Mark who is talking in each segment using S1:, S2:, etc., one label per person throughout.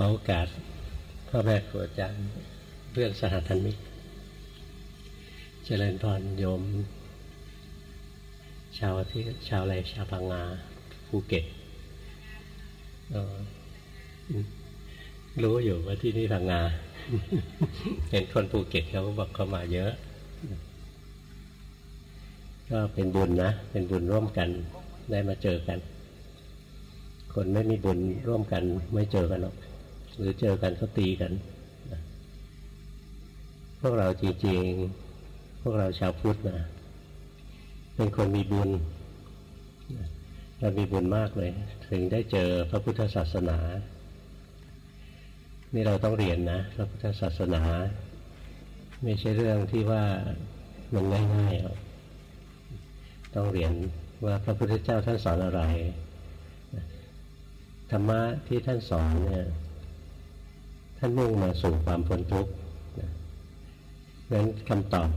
S1: ขอโอกาสพ่อแม่ครูอาจารย์เรื่องสหธรรมิก เจริญพรโยม ชาวที่ชาวไรชาวพังงาภูเก็ตรู้อยู่ว่าที่นี่พังงา เห็นคนภูเก็ตเขาก็บอกเขามาเยอะ ก็เป็นบุญนะ เป็นบุญร่วมกันได้มาเจอกัน คนไม่มีบุญร่วมกันไม่เจอกันหรอก หรือเจอกันก็ตีกันพวกเราจริงๆ พวกเราชาวพุทธนะเป็นคนมีบุญเรามีบุญมากเลย ถึงได้เจอพระพุทธศาสนา นี่เราต้องเรียนนะพระพุทธศาสนา ไม่ใช่เรื่องที่ว่ามันง่ายๆหรอกต้องเรียนว่าพระพุทธเจ้าท่านสอนอะไรธรรมะที่ท่านสอนเนี่ย ท่านมุ่งมาสู่ความพ้นทุกข์นั้นคำตอบ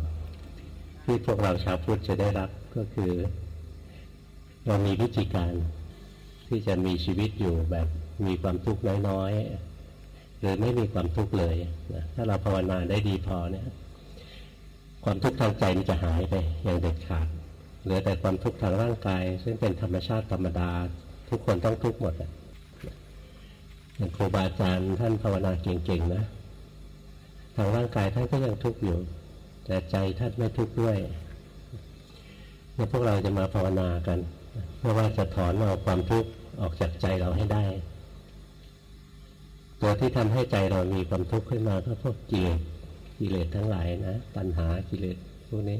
S1: ที่พวกเราชาวพุทธจะได้รับก็คือ เรามีวิธีการที่จะมีชีวิตอยู่แบบมีความทุกข์น้อยๆหรือไม่มีความทุกข์เลยนะถ้าเราภาวนาได้ดีพอเนี่ย ความทุกข์ทางใจมันจะหายไปอย่างเด็ดขาดเหลือแต่ความทุกข์ทางร่างกาย ซึ่งเป็นธรรมชาติธรรมดา ทุกคนต้องทุกข์หมดอ ย่างครูบาอาจารย์ท่านภาวนาเก่งๆนะทางร่างกายท่านก็ยังทุกข์อยู่ แต่ใจท่านไม่ทุกข์ด้วยเมื่อพวกเราจะมาภาวนากัน เพื่อว่าจะถอนเอาความทุกข์ออกจากใจเราให้ได้ ตัวที่ทำให้ใจเรามีความทุกข์ขึ้นมาก็พวกกิเลสกิเลสทั้งหลายนะตัณหากิเลสพวกนี้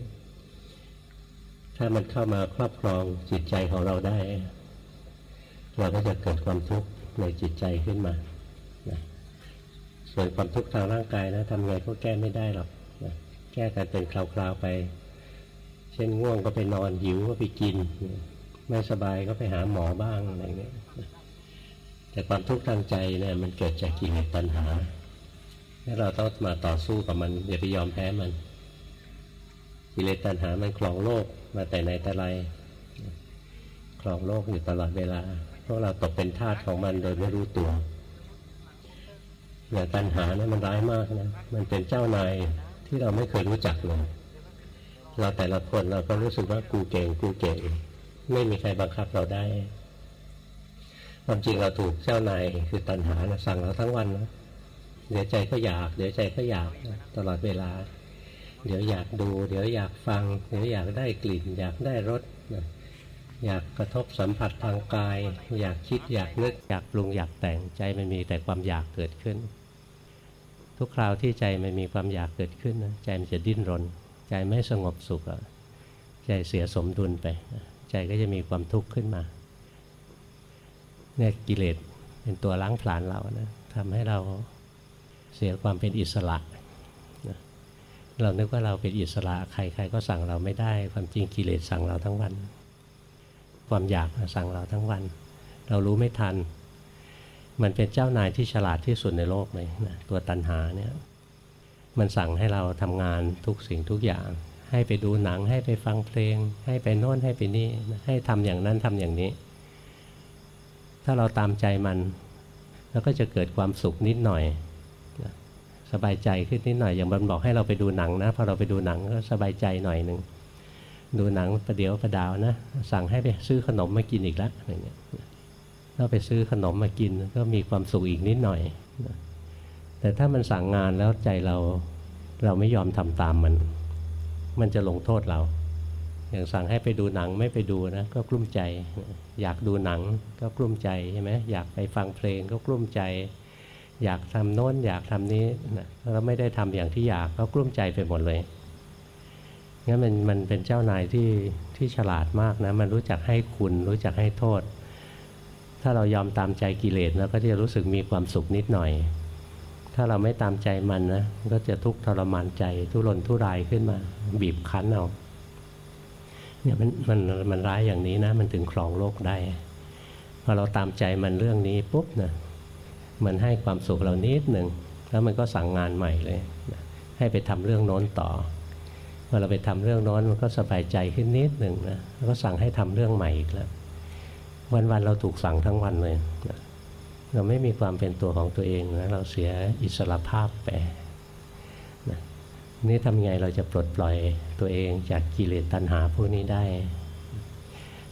S1: ถ้ามันเข้ามาครอบครองจิตใจของเราได้ เราก็จะเกิดความทุกข์ ในจิตใจขึ้นมานะส่วนความทุกข์ทางร่างกายนะทำไงก็แก้ไม่ได้หรอกนะแก้กันเป็นคราวๆไป เช่นง่วงก็ไปนอนหิวก็ไปกิน ไม่สบายก็ไปหาหมอบ้างอะไรเงี้ยแต่ความทุกข์ทางใจเนี่ยมันเกิดจากกิเลสตัณหาถ้เราต้องมาต่อสู้กับมันอย่าไปยอมแพ้มัน กิเลสตัณหามันคลองโลกมาแต่ไหนแต่ไรครองโลกอยู่ตลอดเวลา พวกเราตกเป็นทาสของมันโดยไม่รู้ตัวอย่างตัณหานะมันร้ายมากนะมันเป็นเจ้านายที่เราไม่เคยรู้จักเลยเราแต่ละคนเราก็รู้สึกว่ากูเก่งกูเก่งไม่มีใครบังคับเราได้ความจริงเราถูกเจ้านายคือตัณหานะสั่งเราทั้งวันนะเดี๋ยวใจก็อยาก เดี๋ยวใจก็อยากตลอดเวลา เดี๋ยวอยากดู เดี๋ยวอยากฟัง เดี๋ยวอยากได้กลิ่น อยากได้รส อยากกระทบสัมผัสทางกาย อยากคิดอยากนึกอยากปรุงอยากแต่งใจมันมีแต่ความอยากเกิดขึ้น ทุกคราวที่ใจมันมีความอยากเกิดขึ้นนะใจมันจะดิ้นรน ใจไม่สงบสุขใจเสียสมดุลไป ใจก็จะมีความทุกข์ขึ้นมาเนี่ยกิเลสเป็นตัวล้างผลาญเรานะทำให้เราเสียความเป็นอิสระเรานึกว่าเราเป็นอิสระใครๆก็สั่งเราไม่ได้ ความจริงกิเลสสั่งเราทั้งวัน ความอยากสั่งเราทั้งวัน เรารู้ไม่ทัน มันเป็นเจ้านายที่ฉลาดที่สุดในโลกเลยนะตัวตันหาเนี่ยมันสั่งให้เราทำงานทุกสิ่งทุกอย่าง ให้ไปดูหนังให้ไปฟังเพลง ให้ไปโน่นให้ไปนี่ให้ทำอย่างนั้นทำอย่างนี้ ถ้าเราตามใจมัน แล้วก็จะเกิดความสุขนิดหน่อยสบายใจขึ้นนิดหน่อยอย่างมันบอกให้เราไปดูหนังนะพอเราไปดูหนังก็สบายใจหน่อยหนึ่ง ดูหนังประเดี๋ยวประดาวนะ สั่งให้ไปซื้อขนมมากินอีกแล้วอะไรเงี้ยเราไปซื้อขนมมากินก็มีความสุขอีกนิดหน่อย แต่ถ้ามันสั่งงานแล้วใจเราเราไม่ยอมทำตามมัน มันจะลงโทษเรา อย่างสั่งให้ไปดูหนังไม่ไปดูนะก็กลุ้มใจ อยากดูหนังก็กลุ้มใจใช่ไหมอยากไปฟังเพลงก็กลุ้มใจ อยากทำโน้นอยากทำนี้นะแล้วไม่ได้ทำอย่างที่อยากก็กลุ้มใจไปหมดเลย งั้นมันมันเป็นเจ้านายที่ที่ฉลาดมากนะ มันรู้จักให้คุณ รู้จักให้โทษ ถ้าเรายอมตามใจกิเลสแล้วก็จะรู้สึกมีความสุขนิดหน่อย ถ้าเราไม่ตามใจมันนะก็จะทุกข์ทรมานใจ ทุรนทุรายขึ้นมา บีบคั้นเอาเนี่ยมันมันมันร้ายอย่างนี้นะ มันถึงครองโลกได้พอเราตามใจมันเรื่องนี้ปุ๊บนะมันให้ความสุขเรานิดหนึ่งแล้วมันก็สั่งงานใหม่เลย ให้ไปทำเรื่องโน้นต่อ เมื่อเราไปทำเรื่องน้อนมันก็สบายใจขึ้นนิดหนึ่งนะแล้วก็สั่งให้ทำเรื่องใหม่อีกแล้ววันๆเราถูกสั่งทั้งวันเลยนะเราไม่มีความเป็นตัวของตัวเองนะเราเสียอิสระภาพไปนะนี่ทำไงเราจะปลดปล่อยตัวเองจากกิเลสตัณหาพวกนี้ได้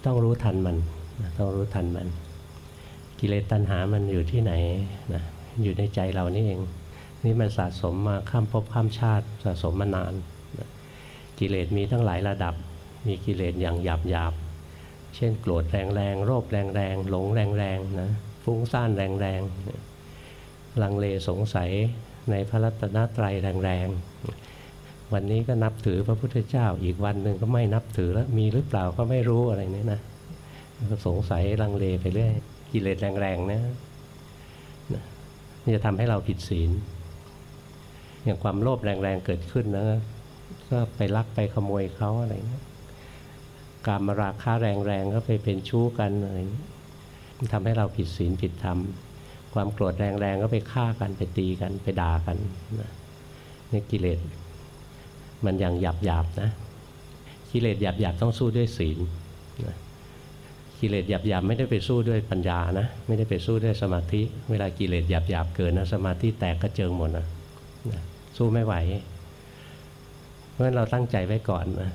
S1: ต้องรู้ทันมันนะต้องรู้ทันมัน กิเลสตัณหามันอยู่ที่ไหนนะอยู่ในใจเรานี่เอง นี่มันสะสมมาข้ามภพข้ามชาติสะสมมานาน กิเลสมีทั้งหลายระดับ มีกิเลสอย่างหยาบหยาบเช่นโกรธแรงๆโลภแรคแรงหลงแรงๆนะฟุ้งซ่านแรงๆลังเลสงสัยในพระรัตนตรัยแรงๆ วันนี้ก็นับถือพระพุทธเจ้า อีกวันหนึ่งก็ไม่นับถือแล้วมีหรือเปล่าก็ไม่รู้อะไรเนี่ยนะก็สงสัยลังเลไปเรื่อยกิเลสแรงๆนะนะนี่จะทำให้เราผิดศีล อย่างความโลภแรงๆเกิดขึ้นนะ ก็ไปลักไปขโมยเขาอะไรเงี้ยการมาราคาแรงๆก็ไปเป็นชู้กันอะไรเงี้ยทำให้เราผิดศีลผิดธรรม ความโกรธแรงๆก็ไปฆ่ากันไปตีกันไปด่ากันนะนี่กิเลสมันอย่างหยาบๆนะกิเลสหยาบๆต้องสู้ด้วยศีลนะกิเลสหยาบๆไม่ได้ไปสู้ด้วยปัญญานะ ไม่ได้ไปสู้ด้วยสมาธิ เวลากิเลสหยาบๆเกินนะสมาธิแตกกระเจิงหมดนะนะสู้ไม่ไหว ราะฉะนั้นเราตั้งใจไว้ก่อนนะ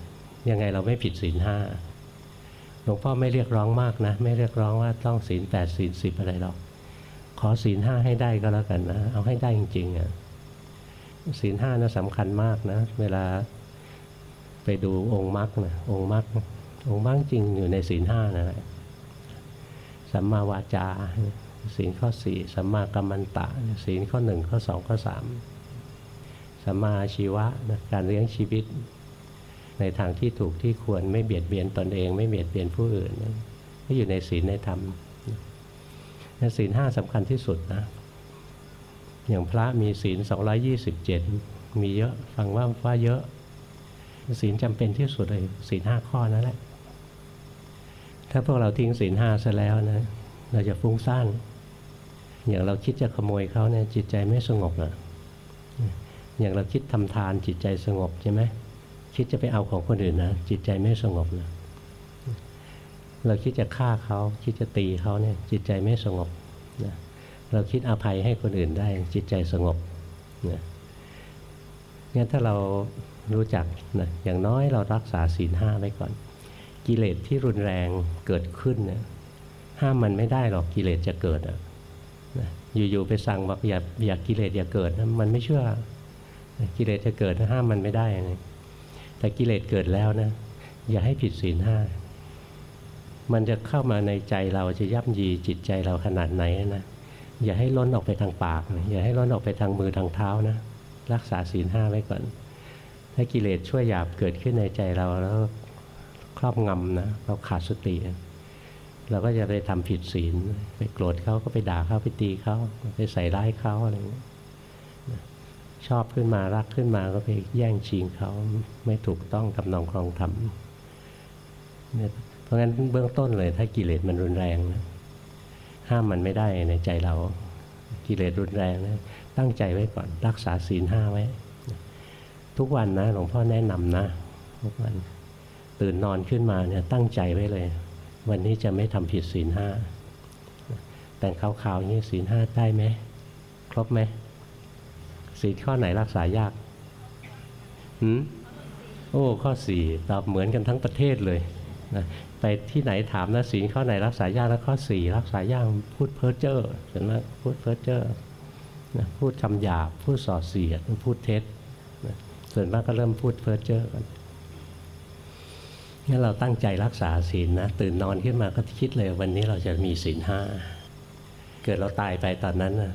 S1: ยังไงเราไม่ผิดศีลห้าหลวงพ่อไม่เรียกร้องมากนะ ไม่เรียกร้องว่าต้องศีลแปดศีลสิบอะไรหรอกขอศีลห้าให้ได้ก็แล้วกันนะ เอาให้ได้จริงๆอะศีลห้านะสำคัญมากนะ เวลาไปดูองค์มรรคนะองค์มรรคองค์มรรคจริงอยู่ในศีลห้านะแหละสัมมาวาจาศีลข้อสี่สัมมากัมมันตะศีลข้อหนึ่งข้อสองข้อสาม สัมมาอาชีวะนะการเลี้ยงชีวิต ในทางที่ถูกที่ควรไม่เบียดเบียนตนเอง ไม่เบียดเบียนผู้อื่นนะก็อยู่ในศีลในธรรมศีลห้าสำคัญที่สุดนะ อย่างพระมีศีล 227 มีเยอะฟังว่าว่าเยอะ ศีลจำเป็นที่สุดเลยศีลห้าข้อนั่นแหละ ถ้าพวกเราทิ้งศีลห้าซะแล้วนะ เราจะฟุ้งซ่านอย่างเราคิดจะขโมยเขาเนี่ยจิตใจไม่สงบนะอ อย่างเราคิดทำทานจิตใจสงบใช่ไหมคิดจะไปเอาของคนอื่นนะจิตใจไม่สงบนะเราคิดจะฆ่าเขาคิดจะตีเขาเนี่ยจิตใจไม่สงบนะเราคิดอภัยให้คนอื่นได้จิตใจสงบนะงั้นถ้าเรารู้จักนะอย่างน้อยเรารักษาศีลห้าไว้ก่อน กิเลสที่รุนแรงเกิดขึ้นเนี่ยห้ามมันไม่ได้หรอกกิเลสจะเกิดอะนะอยู่ๆไปสั่งบอกอย่าอย่ากิเลสอย่าเกิดนะมันไม่เชื่อ กิเลสจะเกิดห้ามมันไม่ได้นะแต่กิเลสเกิดแล้วนะ อย่าให้ผิดศีลห้ามันจะเข้ามาในใจเราจะย่ำยีจิตใจเราขนาดไหนนะอย่าให้ล้นออกไปทางปากนะอย่าให้ล้นออกไปทางมือทางเท้านะรักษาศีลห้าไว้ก่อน ถ้ากิเลสช่วยหยาบเกิดขึ้นในใจเราแล้วครอบงำนะเราขาดสติเราก็จะไปทำผิดศีล ไปโกรธเขาก็ไปด่าเขาไปตีเขาไปใส่ร้ายเขาอะไรอย่างเงี้ ชอบขึ้นมารักขึ้นมาก็ไปแย่งชิงเขาไม่ถูกต้องทำนองครองธรรมเนี่ยเพราะงั้นเบื้องต้นเลย ถ้ากิเลสมันรุนแรงนะห้ามมันไม่ได้ในใจเรากิเลสรุนแรงนะตั้งใจไว้ก่อนรักษาศีลห้าไว้ ทุกวันนะหลวงพ่อแนะนำนะทุกวันตื่นนอนขึ้นมาเนี่ยตั้งใจไว้เลย วันนี้จะไม่ทำผิดศีลห้าแต่ขาวๆอย่างนี้ศีลห้าได้ไหมครบไหม ศีลข้อไหนรักษายากหืมโอ้ข้อสี่ตอบเหมือนกันทั้งประเทศเลยนะไปที่ไหนถามนะศีลข้อไหนรักษายากแล้วข้อสี่รักษายากพูดเพ้อเจ้อเห็นไหมพูดเพ้อเจ้อนะพูดคำหยาบพูดส่อเสียดพูดเท็จนะส่วนมากก็เริ่มพูดเพ้อเจ้อกันงั้นเราตั้งใจรักษาศีลนะตื่นนอนขึ้นมาก็คิดเลยวันนี้เราจะมีศีลห้าเกิดเราตายไปตอนนั้นนะ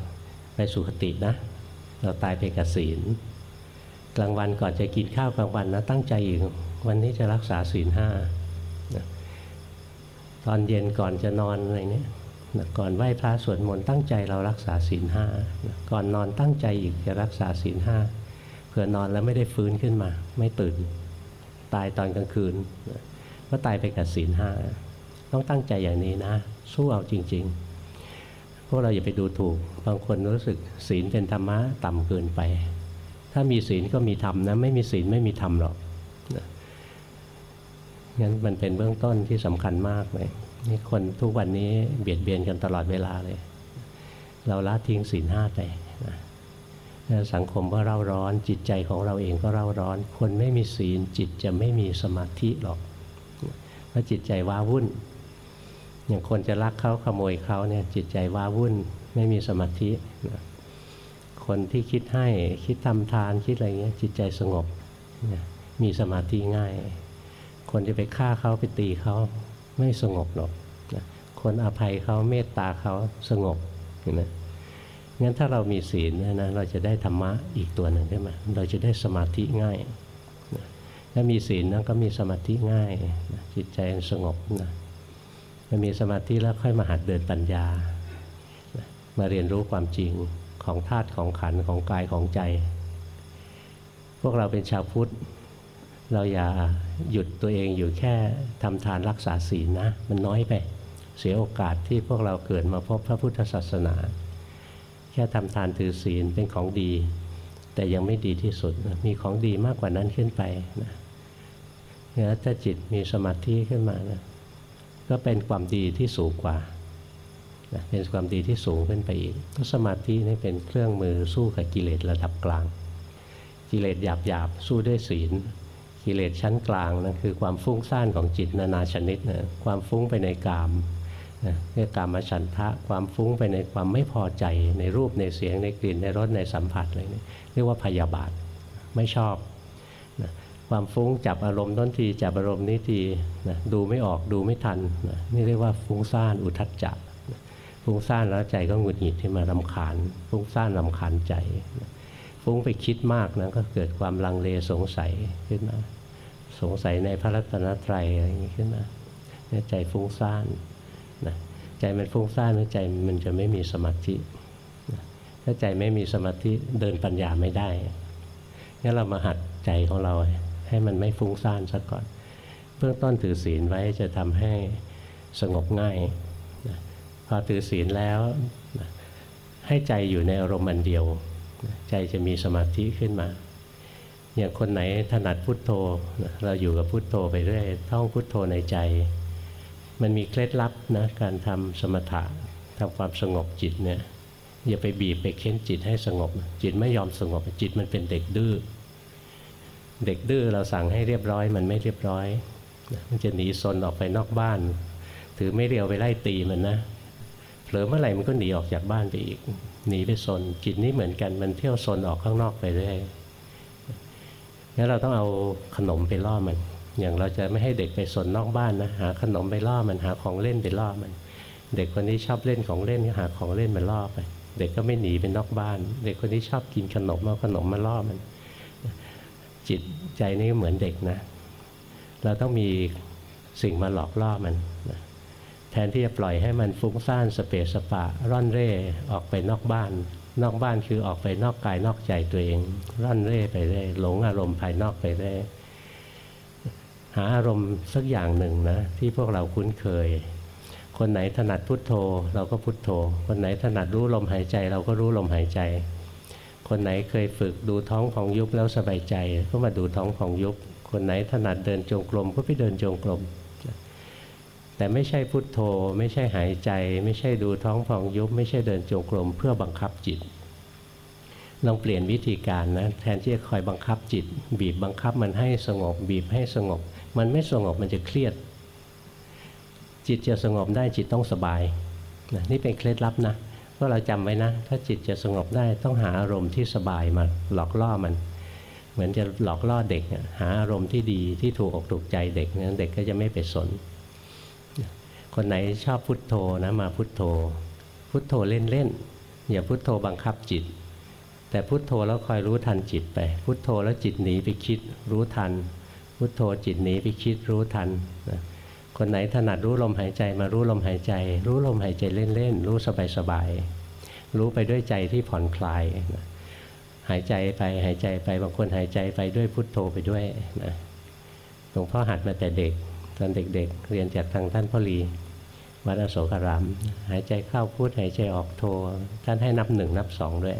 S1: ไปสุคตินะ เราตายไปกับศีล กลางวันก่อนจะกินข้าวกลางวันนะตั้งใจอีกวันนี้จะรักษาศีลห้าตอนเย็นก่อนจะนอนอะไรเนี้ยก่อนไหว้พระสวดมนต์ตั้งใจเรารักษาศีลห้าก่อนนอนตั้งใจอีกจะรักษาศีลห้าเผื่อนอนแล้วไม่ได้ฟื้นขึ้นมา ไม่ตื่น ตายตอนกลางคืนก็ตายไปกับศีลห้าต้องตั้งใจอย่างนี้นะ สู้เอาจริง ๆ พวกเราอย่าไปดูถูก บางคนรู้สึกศีลเป็นธรรมะต่ำเกินไป ถ้ามีศีลก็มีธรรมนะ ไม่มีศีลไม่มีธรรมหรอกงั้นมันเป็นเบื้องต้นที่สำคัญมากเลยนี่คนทุกวันนี้เบียดเบียนกันตลอดเวลาเลย เราละทิ้งศีลห้าไปนะสังคมก็เร่าร้อน จิตใจของเราเองก็เร่าร้อน คนไม่มีศีลจิตจะไม่มีสมาธิหรอกเพราะจิตใจว้าวุ่น อย่างคนจะลักเขาขโมยเขาเนี่ยจิตใจว้าวุ่นไม่มีสมาธินะคนที่คิดให้คิดทำทานคิดอะไรเงี้ยจิตใจสงบนะมีสมาธิง่าย คนจะไปฆ่าเขาไปตีเขาไม่สงบหรอกนะคนอภัยเขาเมตตาเขาสงบนไหมงั้นถ้าเรามีศีลเนยนะเราจะได้ธรรมะอีกตัวหนึ่งใช่ไหมเราจะได้สมาธิง่ายถ้ามีศีลนะก็มีสมาธิง่าย จิตใจสงบนะ ถ้ามีสมาธิแล้วค่อยมาหัดเดินปัญญา มาเรียนรู้ความจริงของธาตุของขันธ์ของกายของใจ พวกเราเป็นชาวพุทธ เราอย่าหยุดตัวเองอยู่แค่ทำทานรักษาศีลนะ มันน้อยไป เสียโอกาสที่พวกเราเกิดมาพบพระพุทธศาสนา แค่ทำทานถือศีลเป็นของดี แต่ยังไม่ดีที่สุดนะมีของดีมากกว่านั้นขึ้นไปนะถ้าจิตมีสมาธิขึ้นมานะ ก็เป็นความดีที่สูงกว่านะเป็นความดีที่สูงขึ้นไปอีกก็สมาธินี่เป็นเครื่องมือสู้กับกิเลสระดับกลาง กิเลสหยาบหยาบสู้ด้วยศีล กิเลสชั้นกลางนะคือความฟุ้งซ่านของจิตนานาชนิดนะความฟุ้งไปในกามนะเรียกกามฉันทะความฟุ้งไปในความไม่พอใจในรูปในเสียงในกลิ่นในรสในสัมผัสอะไรนี่เรียกว่าพยาบาทไม่ชอบ ความฟุ้งจับอารมณ์ต้นทีจับอารมณ์นี้ทีนะดูไม่ออกดูไม่ทันนะนี่เรียกว่าฟุ้งซ่านอุทัจจะนะฟุ้งซ่านแล้วใจก็หงุดหงิดที่มาลำคาญ ฟุ้งซ่านลำคาญใจนะฟุ้งไปคิดมากนะก็เกิดความลังเลสงสัยขึ้นมาสงสัยในพระรัตนตรัยอะไรอย่างนี้ขึ้นมาเนี่ยใจฟุ้งซ่านนะใจมันฟุ้งซ่านแล้วใจมันจะไม่มีสมาธินะถ้าใจไม่มีสมาธิเดินปัญญาไม่ได้งั้นเรามาหัดใจของเรา ให้มันไม่ฟุ้งซ่านซะก่อน เบื้องต้นถือศีลไว้จะทำให้สงบง่ายนะพอถือศีลแล้วนะให้ใจอยู่ในอารมณ์อันเดียวนะใจจะมีสมาธิขึ้นมาอย่างคนไหนถนัดพุทโธนะเราอยู่กับพุทโธไปเรื่อยท่องพุทโธในใจ มันมีเคล็ดลับนะการทำสมถะทำความสงบจิตเนี่ยอย่าไปบีบไปเค้นจิตให้สงบ จิตไม่ยอมสงบจิตมันเป็นเด็กดื้อ เด็กดื้อเราสั่งให้เรียบร้อย มันไม่เรียบร้อย มันจะหนีซนออกไปนอกบ้าน ถือไม่เรียวไปไล่ตีมันนะเผลอเมื่อไหร่มันก็หนีออกจากบ้านไปอีก หนีไปซนจิตนี้เหมือนกันมันเที่ยวซนออกข้างนอกไปเรื่อยงั้นเราต้องเอาขนมไปล่อมัน อย่างเราจะไม่ให้เด็กไปสนนอกบ้านนะหาขนมไปล่อมันหาของเล่นไปล่อมัน เด็กคนนี้ชอบเล่นของเล่นก็หาของเล่นมาล่อไป เด็กก็ไม่หนีไปนอกบ้าน เด็กคนนี้ชอบกินขนมเอาขนมมาล่อมัน จิตใจนี่เหมือนเด็กนะ เราต้องมีสิ่งมาหลอกล่อมันนะแทนที่จะปล่อยให้มันฟุ้งซ่านสเปสสปะ ร่อนเร่ออกไปนอกบ้าน นอกบ้านคือออกไปนอกกายนอกใจตัวเอง ร่อนเร่ไปเรื่อยหลงอารมณ์ภายนอกไปเรื่อยหาอารมณ์สักอย่างหนึ่งนะที่พวกเราคุ้นเคย คนไหนถนัดพุทโธ เราก็พุทโธ คนไหนถนัดรู้ลมหายใจ เราก็รู้ลมหายใจ คนไหนเคยฝึกดูท้องของยุบแล้วสบายใจ ก็มาดูท้องของยุบ คนไหนถนัดเดินจงกรมก็ไปเดินจงกรมแต่ไม่ใช่พุทโธ ไม่ใช่หายใจ ไม่ใช่ดูท้องพองยุบ ไม่ใช่เดินจงกรมเพื่อบังคับจิตลองเปลี่ยนวิธีการนะแทนที่จะคอยบังคับจิต บีบบังคับมันให้สงบ บีบให้สงบ มันไม่สงบมันจะเครียด จิตจะสงบได้จิตต้องสบายนะนี่เป็นเคล็ดลับนะ พวกเราจำไว้นะ ถ้าจิตจะสงบได้ต้องหาอารมณ์ที่สบายมาหลอกล่อมัน เหมือนจะหลอกล่อเด็ก หาอารมณ์ที่ดีที่ถูกอกถูกใจเด็กนะเด็กก็จะไม่ไปสน คนไหนชอบพุทโธนะมาพุทโธ พุทโธเล่นๆอย่าพุทโธบังคับจิต แต่พุทโธแล้วคอยรู้ทันจิตไป พุทโธแล้วจิตหนีไปคิดรู้ทัน พุทโธจิตหนีไปคิดรู้ทันนะ คนไหนถนัดรู้ลมหายใจมารู้ลมหายใจ รู้ลมหายใจเล่นๆ รู้สบายๆ รู้ไปด้วยใจที่ผ่อนคลายนะหายใจไปหายใจไปบางคนหายใจไปด้วยพุทโธไปด้วยนะหลวงพ่อหัดมาแต่เด็กตอนเด็กๆเรียนจากทางท่านพ่อลีวัดอโศการาม หายใจเข้าพุทหายใจออกโทท่านให้นับหนึ่งนับสองด้วย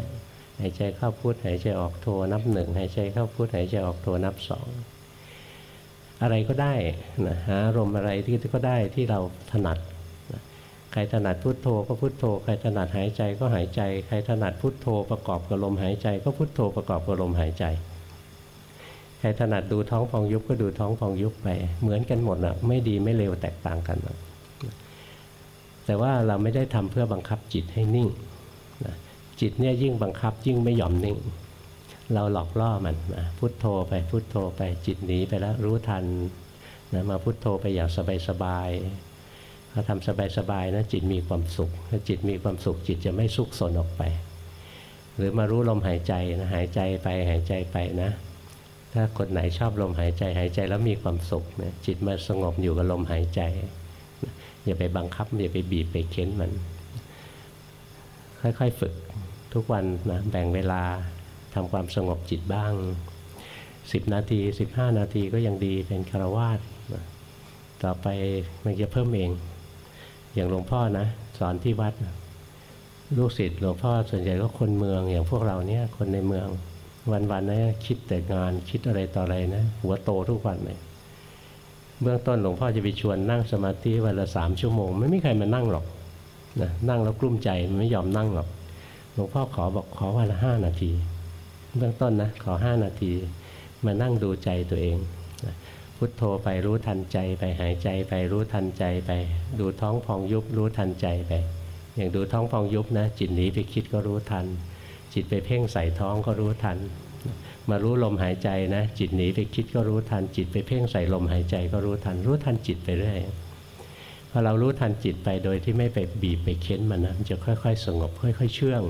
S1: หายใจเข้าพุทหายใจออกโทนับหนึ่งหายใจเข้าพุทหายใจออกโทนับสอง อะไรก็ได้นะหาอารมณ์อะไรที่ก็ได้ที่เราถนัดนะใครถนัดพุทโธก็พุทโธ ใครถนัดหายใจก็หายใจ ใครถนัดพุทโธประกอบกับลมหายใจ ก็พุทโธประกอบกับลมหายใจ ใครถนัดดูท้องพองยุบก็ดูท้องพองยุบไป เหมือนกันหมดอะไม่ดีไม่เลวแตกต่างกันหรอกแต่ว่าเราไม่ได้ทำเพื่อบังคับจิตให้นิ่งนะจิตเนี่ยยิ่งบังคับยิ่งไม่ยอมนิ่ง เราหลอกล่อมันนะพุทโธไปพุทโธไปจิตหนีไปแล้วรู้ทันนะมาพุทโธไปอย่างสบายๆพอทำสบายๆนะจิตมีความสุขถ้าจิตมีความสุขจิตจะไม่สุกสนออกไป หรือมารู้ลมหายใจนะหายใจไปหายใจไปนะ ถ้าคนไหนชอบลมหายใจหายใจแล้วมีความสุขนะจิตมาสงบอยู่กับลมหายใจอย่าไปบังคับอย่าไปบีบไปเค้นมัน ค่อยๆฝึกทุกวันนะแบ่งเวลา ทำความสงบจิตบ้าง 10 นาที 15 นาทีก็ยังดีเป็นคารวาสต่อไปมันจะเพิ่มเอง อย่างหลวงพ่อนะ สอนที่วัด ลูกศิษย์หลวงพ่อส่วนใหญ่ก็คนเมืองอย่างพวกเราเนี่ยคนในเมืองวันๆนะคิดแต่งานคิดอะไรต่ออะไรนะหัวโตทุกวันเลยเบื้องต้นหลวงพ่อจะไปชวนนั่งสมาธิวันละสามชั่วโมง ไม่มีใครมานั่งหรอกนะนั่งแล้วกลุ้มใจมันไม่ยอมนั่งหรอกหลวงพ่อขอบอกขอวันละห้านาที เบื้องต้นนะขอห้านาที มานั่งดูใจตัวเองพุทโธไปรู้ทันใจไปหายใจไปรู้ทันใจไป ดูท้องพองยุบรู้ทันใจไป อย่างดูท้องพองยุบนะ จิตหนีไปคิดก็รู้ทัน จิตไปเพ่งใส่ท้องก็รู้ทัน มารู้ลมหายใจนะ จิตหนีไปคิดก็รู้ทัน จิตไปเพ่งใส่ลมหายใจก็รู้ทัน รู้ทันจิตไปเรื่อยพอเรารู้ทันจิตไปโดยที่ไม่ไปบีบไปเค้นมันนะมันจะค่อย ๆ สงบ ค่อย ๆ เชื่อง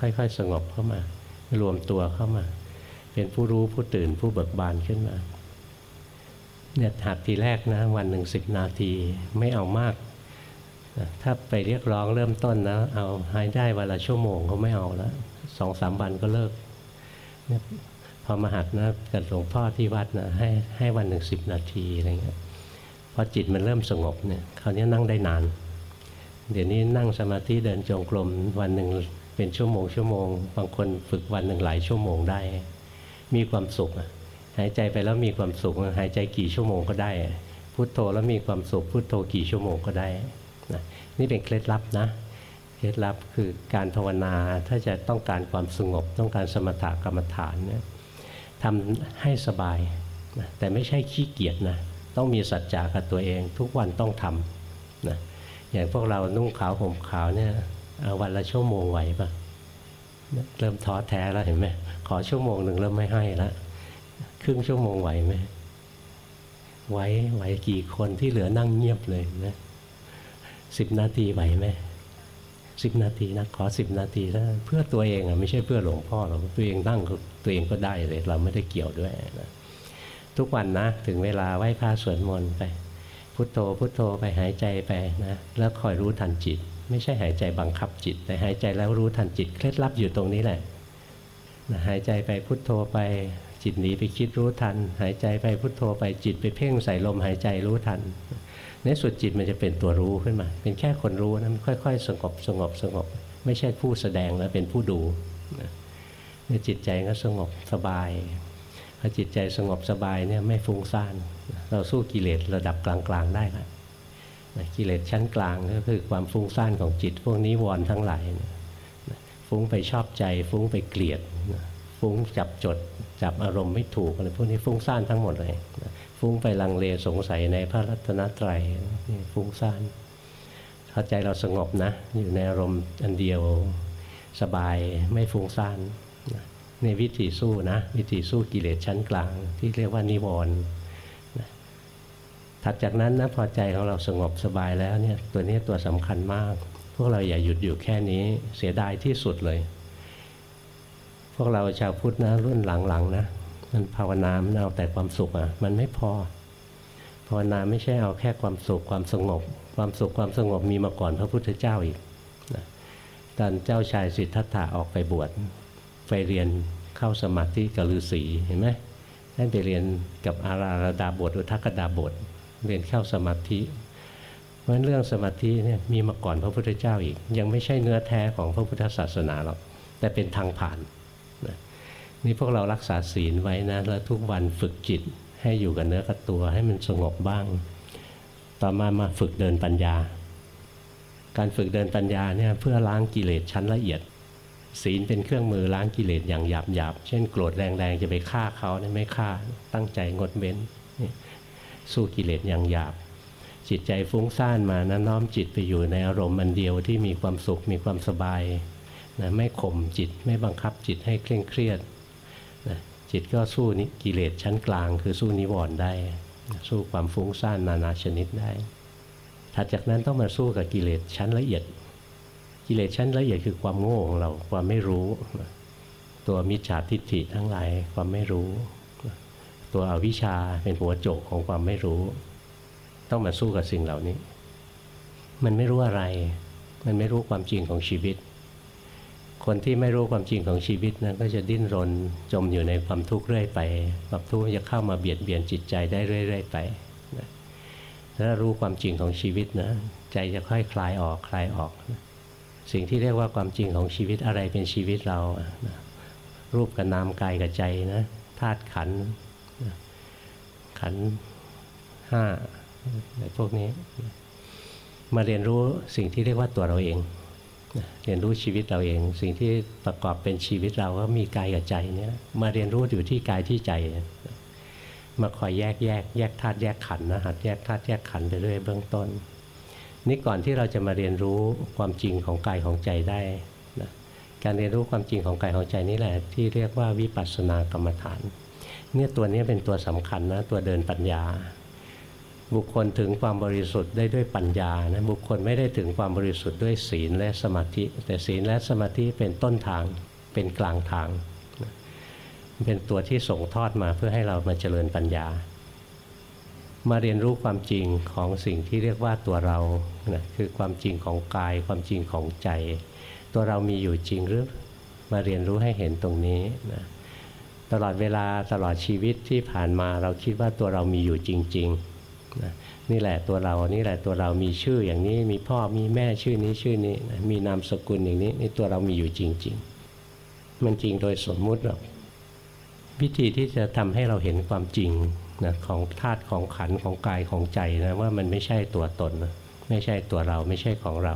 S1: ค่อย ๆ สงบเข้ามา รวมตัวเข้ามา เป็นผู้รู้ผู้ตื่นผู้เบิกบานขึ้นมาเนี่ยหัดทีแรกนะวันหนึ่งสิบนาทีไม่เอามาก ถ้าไปเรียกร้องเริ่มต้นนะ เอาให้ได้วันละชั่วโมงเขาไม่เอาแล้วสองสามวันก็เลิกเนี่ยพอมาหัดนะกับหลวงพ่อที่วัดนะให้ให้วันหนึ่งสิบนาทีอะไรเงี้ยพอจิตมันเริ่มสงบเนี่ยคราวนี้นั่งได้นาน เดี๋ยวนี้นั่งสมาธิเดินจงกรมวันหนึ่ง เป็นชั่วโมงชั่วโมง บางคนฝึกวันหนึ่งหลายชั่วโมงได้ มีความสุขหายใจไปแล้วมีความสุขหายใจกี่ชั่วโมงก็ได้ พุทโธแล้วมีความสุขพุทโธกี่ชั่วโมงก็ได้นะนี่เป็นเคล็ดลับนะเคล็ดลับคือการภาวนาถ้าจะต้องการความสงบต้องการสมถกรรมฐานเนี่ยทำให้สบายนะแต่ไม่ใช่ขี้เกียจนะต้องมีสัจจะกับตัวเองทุกวันต้องทำนะอย่างพวกเรานุ่งขาวห่มขาวเนี่ย วันละชั่วโมงไหวปะเริ่มท้อแท้แล้วเห็นไหมขอชั่วโมงหนึ่งเริ่มไม่ให้แล้วครึ่งชั่วโมงไหวไหมไหวไหวกี่คนที่เหลือนั่งเงียบเลยนะสิบนาทีไหวไหมสิบนาทีนะขอสิบนาทีแล้วเพื่อตัวเองอะไม่ใช่เพื่อหลวงพ่อหรอกตัวเองนั่งตัวเองก็ได้เลย เราไม่ได้เกี่ยวด้วยนะทุกวันนะถึงเวลาไหว้พระสวดมนต์ไป พุทโธพุทโธไปหายใจไปนะแล้วคอยรู้ทันจิต ไม่ใช่หายใจบังคับจิต แต่หายใจแล้วรู้ทันจิต เคล็ดลับอยู่ตรงนี้แหละหายใจไปพุทโธไปจิตหนีไปคิดรู้ทัน หายใจไปพุทโธไปจิตไปเพ่งใส่ลมหายใจรู้ทันในสุดจิตมันจะเป็นตัวรู้ขึ้นมา เป็นแค่คนรู้นะมันค่อยๆ สงบสงบสงบ ไม่ใช่ผู้แสดงแล้วเป็นผู้ดูเนี่ยจิตใจก็สงบสบายพอจิตใจสงบสบายเนี่ยไม่ฟุ้งซ่าน เราสู้กิเลสระดับกลางๆได้แล้ว กิเลสชั้นกลางก็คือความฟุ้งซ่านของจิต พวกนี้วอนทั้งหลายฟุ้งไปชอบใจ ฟุ้งไปเกลียดฟุ้งจับจดจับอารมณ์ไม่ถูกอะไรพวกนี้ฟุ้งซ่านทั้งหมดเลยฟุ้งไปลังเลสงสัยในพระรัตนตรัยนี่ฟุ้งซ่านพอใจเราสงบนะ อยู่ในอารมณ์อันเดียวสบายไม่ฟุ้งซ่านในวิธีสู้นะ วิธีสู้กิเลสชั้นกลาง ที่เรียกว่านิวรณ์ ถัดจากนั้นนะพอใจของเราสงบสบายแล้วเนี่ยตัวนี้ตัวสำคัญมาก พวกเราอย่าหยุดอยู่แค่นี้เสียดายที่สุดเลย พวกเราชาวพุทธนะรุ่นหลังๆนะมันภาวนามันเอาแต่ความสุขอะมันไม่พอภาวนาไม่ใช่เอาแค่ความสุขความสงบ ความสุขความสงบมีมาก่อนพระพุทธเจ้าอีกนะตอนเจ้าชายสิทธัตถะออกไปบวชไปเรียนเข้าสมาธิกับฤาษีเห็นไหมท่านไปเรียนกับอาราระดาบทอุทกดาบท เรียนเข้าสมาธิเพราะฉะนั้นเรื่องสมาธิเนี่ยมีมาก่อนพระพุทธเจ้าอีก ยังไม่ใช่เนื้อแท้ของพระพุทธศาสนาหรอกแต่เป็นทางผ่านนะนี่พวกเรารักษาศีลไว้นะแล้วทุกวันฝึกจิตให้อยู่กับเนื้อกับตัวให้มันสงบบ้าง ต่อมามาฝึกเดินปัญญา การฝึกเดินปัญญาเนี่ยเพื่อล้างกิเลสชั้นละเอียด ศีลเป็นเครื่องมือล้างกิเลสอย่างหยาบหยาบเช่นโกรธแรงๆจะไปฆ่าเขาเนี่ยไม่ฆ่าตั้งใจงดเว้นนี่ สู้กิเลสอย่างหยาบ จิตใจฟุ้งซ่านมานะน้อมจิตไปอยู่ในอารมณ์อันเดียวที่มีความสุขมีความสบายนะไม่ข่มจิตไม่บังคับจิตให้เคร่งเครียดนะจิตก็สู้นิกิเลสชั้นกลาง คือสู้นิวรณ์ได้ สู้ความฟุ้งซ่านนานาชนิดได้ถัดจากนั้นต้องมาสู้กับกิเลสชั้นละเอียด กิเลสชั้นละเอียดคือความโง่ของเราความไม่รู้ ตัวมิจฉาทิฏฐิทั้งหลายความไม่รู้ ตัวอวิชชาเป็นหัวโจกของความไม่รู้ ต้องมาสู้กับสิ่งเหล่านี้ มันไม่รู้อะไร มันไม่รู้ความจริงของชีวิต คนที่ไม่รู้ความจริงของชีวิตนะก็จะดิ้นรนจมอยู่ในความทุกข์เรื่อยไปความทุกข์จะเข้ามาเบียดเบียนจิตใจได้เรื่อย ๆ ไปนะถ้ารู้ความจริงของชีวิตนะใจจะค่อยคลายออกคลายออกนะสิ่งที่เรียกว่าความจริงของชีวิตอะไรเป็นชีวิตเรานะรูปกับนามกายกับใจนะธาตุขัน ขันห้าอะไรพวกนี้ มาเรียนรู้สิ่งที่เรียกว่าตัวเราเอง เรียนรู้ชีวิตเราเอง สิ่งที่ประกอบเป็นชีวิตเราก็มีกายกับใจเนี่ยมาเรียนรู้อยู่ที่กายที่ใจ มาคอยแยกแยกแยกธาตุแยกขันนะหัดแยกธาตุแยกขันไปเรื่อยเบื้องต้น นี่ก่อนที่เราจะมาเรียนรู้ความจริงของกายของใจได้นะการเรียนรู้ความจริงของกายของใจนี่แหละที่เรียกว่าวิปัสสนากรรมฐาน เนี่ยตัวนี้เป็นตัวสำคัญนะตัวเดินปัญญา บุคคลถึงความบริสุทธิ์ได้ด้วยปัญญานะบุคคลไม่ได้ถึงความบริสุทธิ์ด้วยศีลและสมาธิ แต่ศีลและสมาธิเป็นต้นทางเป็นกลางทาง เป็นตัวที่ส่งทอดมาเพื่อให้เรามาเจริญปัญญา มาเรียนรู้ความจริงของสิ่งที่เรียกว่าตัวเรานะคือความจริงของกายความจริงของใจ ตัวเรามีอยู่จริงหรือมาเรียนรู้ให้เห็นตรงนี้นะ ตลอดเวลาตลอดชีวิตที่ผ่านมาเราคิดว่าตัวเรามีอยู่จริงๆนะนี่แหละตัวเรา นี่แหละตัวเรามีชื่ออย่างนี้ มีพ่อ มีแม่ชื่อนี้ชื่อนี้นะมีนามสกุลอย่างนี้นี่ตัวเรามีอยู่จริง ๆ มันจริงโดยสมมุติหรอกวิธีที่จะทำให้เราเห็นความจริงนะของธาตุของขันของกายของใจนะว่ามันไม่ใช่ตัวตนนะไม่ใช่ตัวเราไม่ใช่ของเรา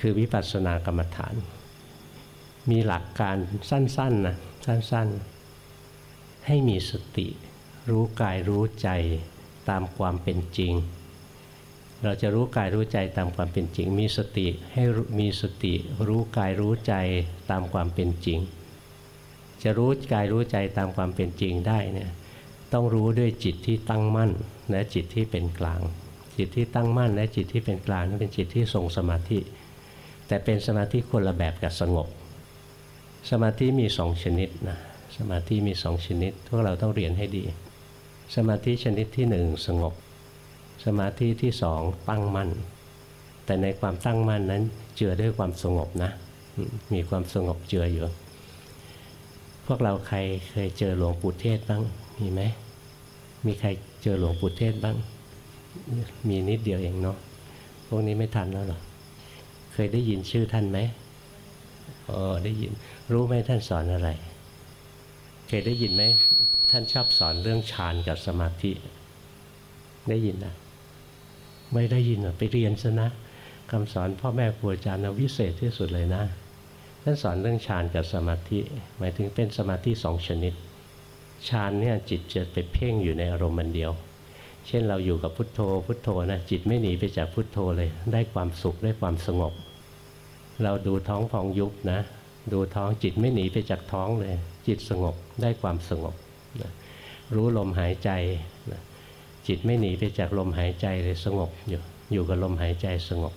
S1: คือวิปัสสนากรรมฐาน มีหลักการสั้นๆนะ สั้นๆ ให้มีสติ รู้กายรู้ใจตามความเป็นจริง เราจะรู้กายรู้ใจตามความเป็นจริง มีสติให้มีสติรู้กายรู้ใจตามความเป็นจริง จะรู้กายรู้ใจตามความเป็นจริงได้เนี่ยต้องรู้ด้วยจิตที่ตั้งมั่นและจิตที่เป็นกลาง จิตที่ตั้งมั่นและจิตที่เป็นกลางนั้นเป็นจิตที่ทรงสมาธิ แต่เป็นสมาธิคนละแบบกับสงบ สมาธิมีสองชนิดนะสมาธิมีสองชนิด พวกเราต้องเรียนให้ดี สมาธิชนิดที่หนึ่งสงบ สมาธิที่สองตั้งมั่น แต่ในความตั้งมั่นนั้นเจือด้วยความสงบนะ มีความสงบเจืออยู่ พวกเราใครเคยเจอหลวงปู่เทศบ้างมีไหมมีใครเจอหลวงปู่เทศบ้าง มีนิดเดียวเองเนาะพวกนี้ไม่ทันแล้วหรอเคยได้ยินชื่อท่านไหมอ๋อได้ยิน รู้ไหมท่านสอนอะไร เคยได้ยินไหมท่านชอบสอนเรื่องฌานกับสมาธิ ได้ยินนะไม่ได้ยินไปเรียนซะนะคำสอนพ่อแม่ครูอาจารย์วิเศษที่สุดเลยนะท่านสอนเรื่องฌานกับสมาธิ หมายถึงเป็นสมาธิสองชนิดฌานเนี่ยจิตจะไปเพ่งอยู่ในอารมณ์มันเดียว เช่นเราอยู่กับพุทโธ พุทโธนะจิตไม่หนีไปจากพุทโธเลย ได้ความสุขได้ความสงบ เราดูท้องพองยุบนะ ดูท้องจิตไม่หนีไปจากท้องเลย จิตสงบได้ความสงบนะรู้ลมหายใจนะจิตไม่หนีไปจากลมหายใจเลยสงบอยู่อยู่กับลมหายใจสงบ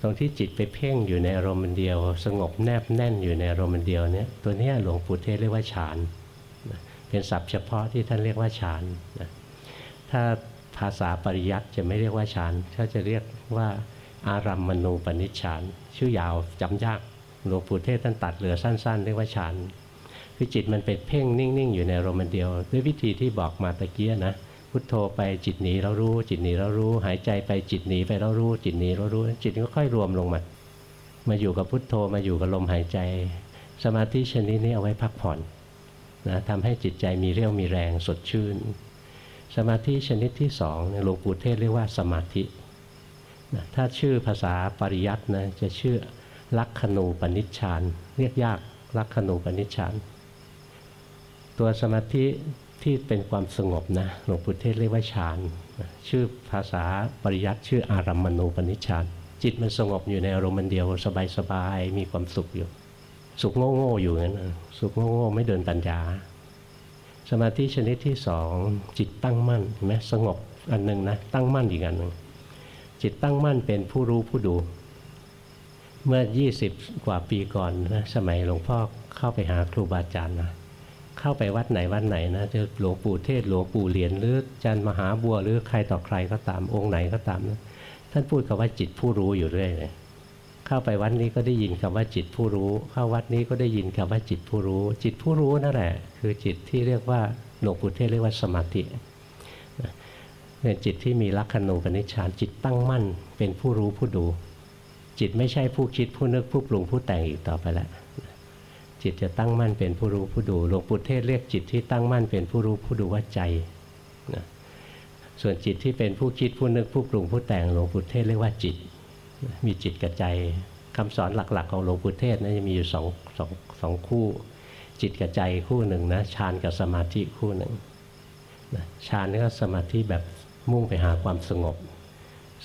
S1: ตรงที่จิตไปเพ่งอยู่ในอารมณ์เดียว สงบแนบแน่นอยู่ในอารมณ์เดียวเนี่ยตัวนี้หลวงปู่เทศเรียกว่าฌานนะเป็นศัพท์เฉพาะที่ท่านเรียกว่าฌานนะถ้าภาษาปริยัติจะไม่เรียกว่าฌานเขาจะเรียกว่าอารัมมณูปนิชฌาน ชื่อยาวจำยาก หลวงปู่เทศท่านตัดเหลือสั้น ๆ เรียกว่าฌานคือจิตมันเป็นเพ่งนิ่ง ๆ อยู่ในอารมณ์เดียว ด้วยวิธีที่บอกมาตะเกียนะพุทโธไปจิตหนีเรารู้ จิตหนีเรารู้ หายใจไปจิตหนีไปเรารู้ จิตหนีเรารู้ จิตก็ค่อยรวมลงมา มาอยู่กับพุทโธมาอยู่กับลมหายใจ สมาธิชนิดนี้เอาไว้พักผ่อนนะทำให้จิตใจมีเรี่ยวมีแรงสดชื่น สมาธิชนิดที่สองหลวงปู่เทศเรียกว่าสมาธินะถ้าชื่อภาษาปริยัตินะจะชื่อ ลักขณูปนิชฌานเรียกยากลักขณูปนิชฌานตัวสมาธิที่เป็นความสงบนะหลวงปู่เทศเรียกว่าฌานชื่อภาษาปริยัติชื่ออารัมมณูปนิชฌานจิตมันสงบอยู่ในอารมณ์เดียวสบายๆมีความสุขอยู่ สุขโง่ๆอยู่งั้นสุขโง่ๆไม่เดินปัญญา สมาธิชนิดที่สองจิตตั้งมั่นเห็นไหมสงบอันหนึ่งนะตั้งมั่นอีกอันหนึ่งจิตตั้งมั่นเป็นผู้รู้ผู้ดู เมื่อ 20 กว่าปีก่อนนะสมัยหลวงพ่อเข้าไปหาครูบาอาจารย์นะเข้าไปวัดไหนวัดไหนนะจะหลวงปู่เทศหลวงปู่เหรียญหรืออาจารย์มหาบัวหรือใครต่อใครก็ตามองค์ไหนก็ตามนะท่านพูดคำว่าจิตผู้รู้อยู่เรื่อยเลยเข้าไปวัดนี้ก็ได้ยินคำว่าจิตผู้รู้ เข้าวัดนี้ก็ได้ยินคำว่าจิตผู้รู้ จิตผู้รู้นั่นแหละ คือจิตที่เรียกว่าหลวงปู่เทศเรียกว่าสมาธิเป็นจิตที่มีลักขณูปนิชฌานจิตตั้งมั่น เป็นผู้รู้ผู้ดู จิตไม่ใช่ผู้คิดผู้นึกผู้ปรุงผู้แต่งอีกต่อไปแล้วจิตจะตั้งมั่นเป็นผู้รู้ผู้ดูหลวงปู่เทศเรียกจิตที่ตั้งมั่นเป็นผู้รู้ผู้ดูว่าใจนะส่วนจิตที่เป็นผู้คิดผู้นึกผู้ปรุงผู้แต่งหลวงปู่เทศเรียกว่าจิต มีจิตกับใจคำสอนหลักๆ ของหลวงปู่เทศนะจะมีอยู่สองสองสองคู่ จิตกับใจคู่หนึ่งนะฌานกับสมาธิคู่หนึ่งฌานนี่ก็สมาธิแบบมุ่งไปหาความสงบ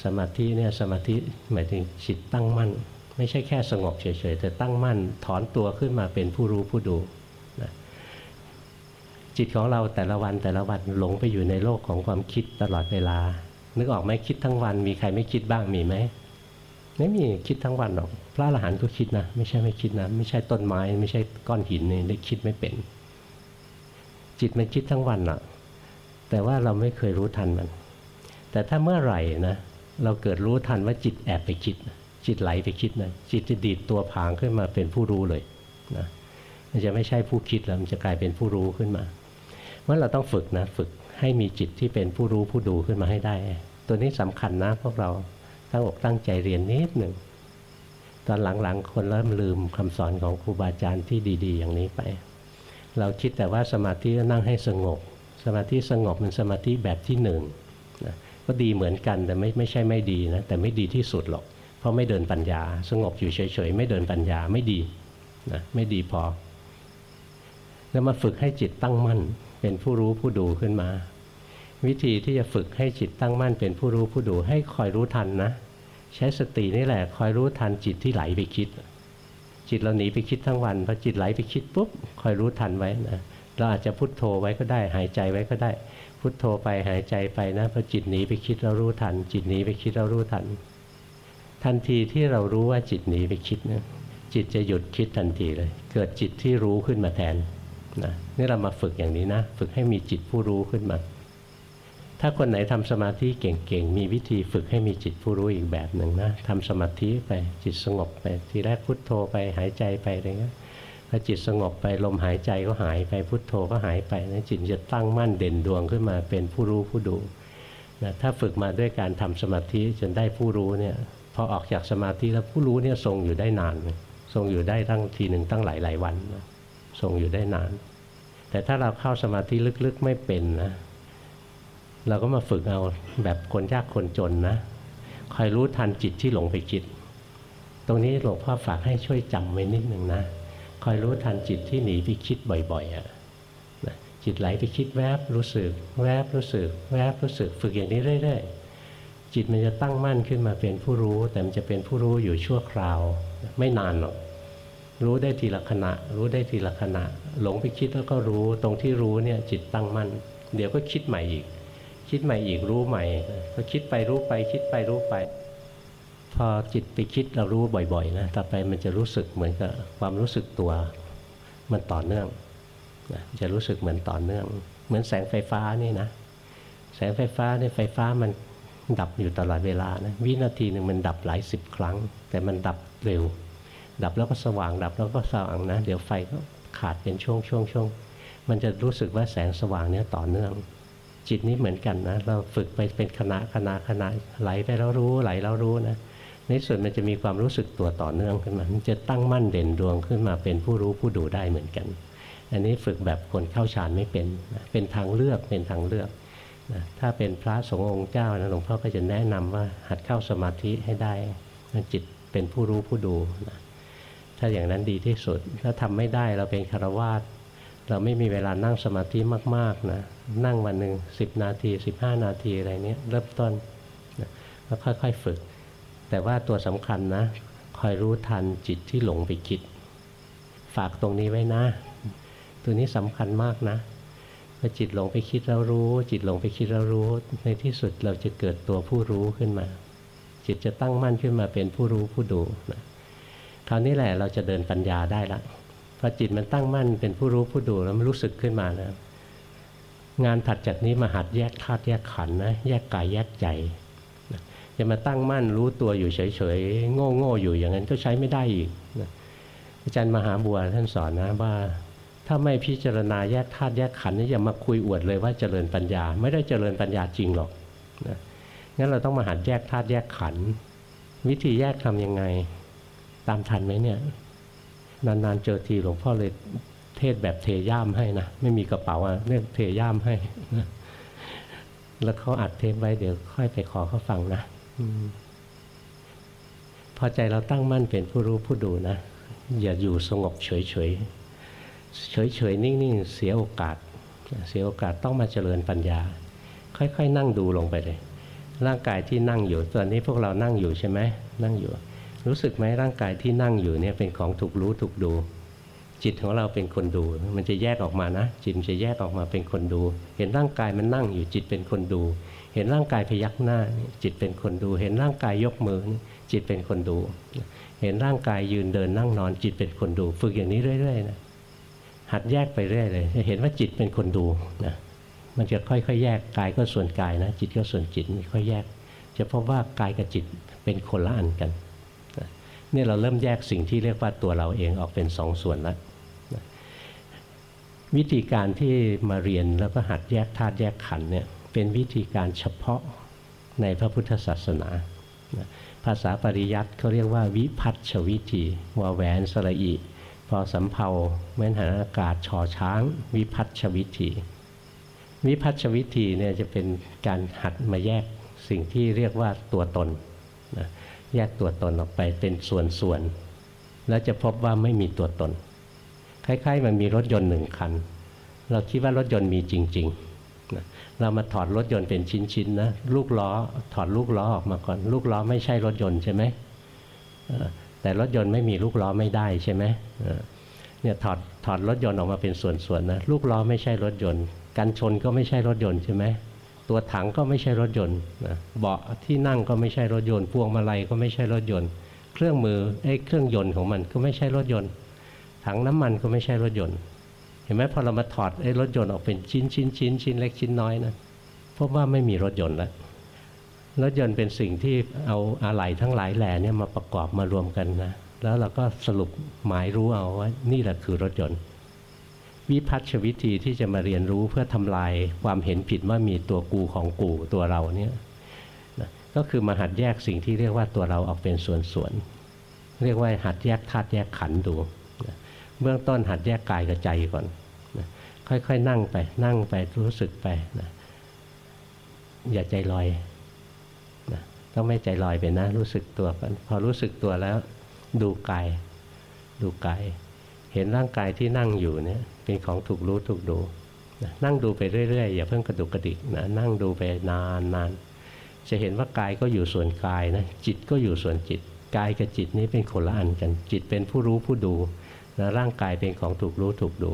S1: สมาธิเนี่ยสมาธิหมายถึงจิตตั้งมั่น ไม่ใช่แค่สงบเฉยๆแต่ตั้งมั่นถอนตัวขึ้นมาเป็นผู้รู้ผู้ดูนะจิตของเราแต่ละวันแต่ละวันหลงไปอยู่ในโลกของความคิดตลอดเวลา นึกออกไหมคิดทั้งวัน มีใครไม่คิดบ้างมีไหมไม่มีคิดทั้งวันหรอก พระอรหันต์ก็คิดนะไม่ใช่ไม่คิดนะไม่ใช่ต้นไม้ ไม่ใช่ก้อนหินนี่ได้คิดไม่เป็น จิตมันคิดทั้งวันอะแต่ว่าเราไม่เคยรู้ทันมัน แต่ถ้าเมื่อไหร่นะ เราเกิดรู้ทันว่าจิตแอบไปคิด จิตไหลไปคิดนะจิตจะดีดตัวผางขึ้นมาเป็นผู้รู้เลยนะมันจะไม่ใช่ผู้คิดแล้วมันจะกลายเป็นผู้รู้ขึ้นมาเมื่อเราต้องฝึกนะฝึกให้มีจิตที่เป็นผู้รู้ผู้ดูขึ้นมาให้ได้ ตัวนี้สำคัญนะพวกเราตั้งอกตั้งใจเรียนนิดหนึ่งตอนหลังๆ คนเริ่มลืมคำสอนของครูบาอาจารย์ที่ดีๆ อย่างนี้ไป เราคิดแต่ว่าสมาธินั่งให้สงบ สมาธิสงบมันสมาธิแบบที่หนึ่ง ก็ดีเหมือนกันแต่ไม่ไม่ใช่ไม่ดีนะแต่ไม่ดีที่สุดหรอก เพราะไม่เดินปัญญา สงบอยู่เฉยๆไม่เดินปัญญาไม่ดีนะไม่ดีพอ แล้วมาฝึกให้จิตตั้งมั่น เป็นผู้รู้ผู้ดูขึ้นมา วิธีที่จะฝึกให้จิตตั้งมั่น เป็นผู้รู้ผู้ดูให้คอยรู้ทันนะ ใช้สตินี่แหละคอยรู้ทันจิตที่ไหลไปคิด จิตเราหนีไปคิดทั้งวันพอจิตไหลไปคิดปุ๊บคอยรู้ทันไว้นะเราอาจจะพุทโธไว้ก็ได้ หายใจไว้ก็ได้ พุทโธไปหายใจไปนะพอจิตหนีไปคิดเรารู้ทัน จิตหนีไปคิดเรารู้ทัน ทันทีที่เรารู้ว่าจิตหนีไปคิดนะจิตจะหยุดคิดทันทีเลย เกิดจิตที่รู้ขึ้นมาแทนนะนี่เรามาฝึกอย่างนี้นะ ฝึกให้มีจิตผู้รู้ขึ้นมา ถ้าคนไหนทำสมาธิเก่งๆ มีวิธีฝึกให้มีจิตผู้รู้อีกแบบหนึ่งนะทำสมาธิไปจิตสงบไปทีแรกพุทโธไปหายใจไปอะไรเงี้ย พอจิตสงบไปลมหายใจก็หายไปพุทโธก็หายไปนะจิตจะตั้งมั่นเด่นดวงขึ้นมาเป็นผู้รู้ผู้ดูนะถ้าฝึกมาด้วยการทำสมาธิจนได้ผู้รู้เนี่ยพอออกจากสมาธิแล้วผู้รู้เนี่ยทรงอยู่ได้นานเลยทรงอยู่ได้ตั้งทีหนึ่งตั้งหลายหลายวันนะทรงอยู่ได้นาน แต่ถ้าเราเข้าสมาธิลึกๆไม่เป็นนะเราก็มาฝึกเอาแบบคนยากคนจนนะคอยรู้ทันจิตที่หลงไปคิด ตรงนี้หลวงพ่อฝากให้ช่วยจำไว้นิดหนึ่งนะ คอยรู้ทันจิตที่หนีไปคิดบ่อยๆอะนะจิตไหลไปคิดแวบรู้สึก แวบรู้สึก แวบรู้สึก ฝึกอย่างนี้เรื่อยๆ จิตมันจะตั้งมั่นขึ้นมาเป็นผู้รู้ แต่มันจะเป็นผู้รู้อยู่ชั่วคราว ไม่นานหรอกรู้ได้ทีละขณะ รู้ได้ทีละขณะ หลงไปคิดแล้วก็รู้ตรงที่รู้เนี่ยจิตตั้งมั่น เดี๋ยวก็คิดใหม่อีก คิดใหม่อีกรู้ใหม่พอคิดไปรู้ไปคิดไปรู้ไป พอจิตไปคิดเรารู้บ่อยๆนะต่อไปมันจะรู้สึกเหมือนกับความรู้สึกตัวมันต่อเนื่องนะจะรู้สึกเหมือนต่อเนื่อง เหมือนแสงไฟฟ้านี่นะ แสงไฟฟ้าเนี่ยไฟฟ้ามันดับอยู่ตลอดเวลานะวินาทีหนึ่งมันดับหลายสิบครั้ง แต่มันดับเร็ว ดับแล้วก็สว่างดับแล้วก็สว่างนะ เดี๋ยวไฟก็ขาดเป็นช่วงช่วงช่วงมันจะรู้สึกว่าแสงสว่างเนี่ยต่อเนื่อง จิตนี้เหมือนกันนะ เราฝึกไปเป็นคณะคณะคณะไหลไปแล้วรู้ไหลแล้วรู้นะ ในส่วนมันจะมีความรู้สึกตัวต่อเนื่องขึ้นมา มันจะตั้งมั่นเด่นดวงขึ้นมาเป็นผู้รู้ผู้ดูได้เหมือนกัน อันนี้ฝึกแบบคนเข้าฌานไม่เป็น เป็นทางเลือก เป็นทางเลือกนะถ้าเป็นพระสงฆ์องค์เจ้านะหลวงพ่อก็จะแนะนำว่าหัดเข้าสมาธิให้ได้จิตเป็นผู้รู้ผู้ดูนะถ้าอย่างนั้นดีที่สุด ถ้าทำไม่ได้เราเป็นคารวาสเราไม่มีเวลานั่งสมาธิมากๆนะนั่งวันหนึ่งสิบนาที 15 นาทีอะไรเนี้ยเริ่มต้นนะแล้วค่อยๆฝึก แต่ว่าตัวสำคัญนะคอยรู้ทันจิตที่หลงไปคิด ฝากตรงนี้ไว้นะ ตัวนี้สำคัญมากนะพอจิตหลงไปคิดแล้วรู้ จิตหลงไปคิดแล้วรู้ ในที่สุดเราจะเกิดตัวผู้รู้ขึ้นมา จิตจะตั้งมั่นขึ้นมาเป็นผู้รู้ผู้ดูนะคราวนี้แหละเราจะเดินปัญญาได้ละพอจิตมันตั้งมั่นเป็นผู้รู้ผู้ดูแล้วมันรู้สึกขึ้นมานะงานถัดจากนี้มาหัดแยกธาตุแยกขันธ์นะแยกกายแยกใจ จะมาตั้งมั่นรู้ตัวอยู่เฉยๆ โง่ๆอยู่อย่างนั้นก็ใช้ไม่ได้อีกนะอาจารย์มหาบัวท่านสอนนะว่า ถ้าไม่พิจารณาแยกธาตุแยกขันธ์นี่อย่ามาคุยอวดเลยว่าเจริญปัญญา ไม่ได้เจริญปัญญาจริงหรอกนะงั้นเราต้องมาหัดแยกธาตุแยกขันธ์วิธีแยกทำยังไง ตามทันไหมเนี่ย นานๆเจอทีหลวงพ่อเลยเทศแบบเทย่ามให้นะไม่มีกระเป๋าอะเรียกเทย่ามให้นะแล้วเขาอัดเทปไว้เดี๋ยวค่อยไปขอเขาฟังนะ พอใจเราตั้งมั่นเป็นผู้รู้ผู้ดูนะ อย่าอยู่สงบเฉยๆเฉยๆนิ่งๆ เสียโอกาส เสียโอกาสต้องมาเจริญปัญญา ค่อยๆ นั่งดูลงไปเลย ร่างกายที่นั่งอยู่ตอนนี้พวกเรานั่งอยู่ใช่ไหมนั่งอยู่ รู้สึกไหมร่างกายที่นั่งอยู่เนี่ยเป็นของถูกรู้ถูกดู จิตของเราเป็นคนดู มันจะแยกออกมานะ จิตจะแยกออกมาเป็นคนดู เห็นร่างกายมันนั่งอยู่จิตเป็นคนดู เห็นร่างกายพยักหน้า จิตเป็นคนดู เห็นร่างกายยกมือจิตเป็นคนดู เห็นร่างกายยืนเดินนั่งนอนจิตเป็นคนดู ฝึกอย่างนี้เรื่อยๆนะหัดแยกไปเรื่อยเลยจะเห็นว่าจิตเป็นคนดูนะมันจะค่อยๆ แยกกายก็ส่วนกายนะ จิตก็ส่วนจิตค่อยแยก จะพบว่ากายกับจิตเป็นคนละอันกันนี่เราเริ่มแยกสิ่งที่เรียกว่าตัวเราเองออกเป็นสองส่วนแล้ว วิธีการที่มาเรียนแล้วก็หัดแยกธาตุแยกขันเนี่ยเป็นวิธีการเฉพาะในพระพุทธศาสนา ภาษาปริยัติเขาเรียกว่าวิพัฒชวิธีวาแหวนสระอีพอสำเพาเม้นหาอากาศชอช้าง วิพัฒชวิธี วิพัฒชวิธีเนี่ยจะเป็นการหัดมาแยกสิ่งที่เรียกว่าตัวตนนะแยกตัวตนออกไปเป็นส่วนๆแล้วจะพบว่าไม่มีตัวตน คล้ายๆ มันมีรถยนต์หนึ่งคัน เราคิดว่ารถยนต์มีจริงๆนะเรามาถอดรถยนต์เป็นชิ้นๆนะลูกล้อถอดลูกล้อออกมาก่อน ลูกล้อไม่ใช่รถยนต์ใช่ไหมแต่รถยนต์ไม่มีลูกล้อไม่ได้ใช่ไหมเนี่ยถอดถอดรถยนต์ออกมาเป็นส่วนๆนะลูกล้อไม่ใช่รถยนต์กันชนก็ไม่ใช่รถยนต์ใช่ไหมตัวถังก็ไม่ใช่รถยนต์นะเบาะที่นั่งก็ไม่ใช่รถยนต์พวงมาลัยก็ไม่ใช่รถยนต์ เครื่องมือไอ้เครื่องยนต์ของมันก็ไม่ใช่รถยนต์ ถังน้ำมันก็ไม่ใช่รถยนต์ เห็นไหมพอเรามาถอดไอ้รถยนต์ออกเป็นชิ้นชิ้นชิ้นชิ้นเล็กชิ้นน้อยนะพบว่าไม่มีรถยนต์แล้วรถยนต์เป็นสิ่งที่เอาอะไหล่ทั้งหลายแหล่เนี่ยมาประกอบมารวมกันนะแล้วเราก็สรุปหมายรู้เอาว่านี่แหละคือรถยนต์ วิพัฒชวิธีที่จะมาเรียนรู้เพื่อทำลายความเห็นผิดว่ามีตัวกูของกูตัวเราเนี่ยนะก็คือมาหัดแยกสิ่งที่เรียกว่าตัวเราออกเป็นส่วนๆเรียกว่าหัดแยกธาตุแยกขันธ์ดู เบื้องต้นหัดแยกกายกับใจก่อนนะค่อยๆนั่งไปนั่งไปรู้สึกไปนะอย่าใจลอยนะต้องไม่ใจลอยไปนะ รู้สึกตัวกันพอรู้สึกตัวแล้ว ดูกาย ดูกาย เห็นร่างกายที่นั่งอยู่เนี่ยเป็นของถูกรู้ถูกดูนะนั่งดูไปเรื่อยๆอย่าเพิ่งกระดุกกระดิกนะนั่งดูไปนานนานจะเห็นว่ากายก็อยู่ส่วนกายนะจิตก็อยู่ส่วนจิตกายกับจิตนี้เป็นคนละอันกัน จิตเป็นผู้รู้ผู้ดู นะร่างกายเป็นของถูกรู้ถูกดู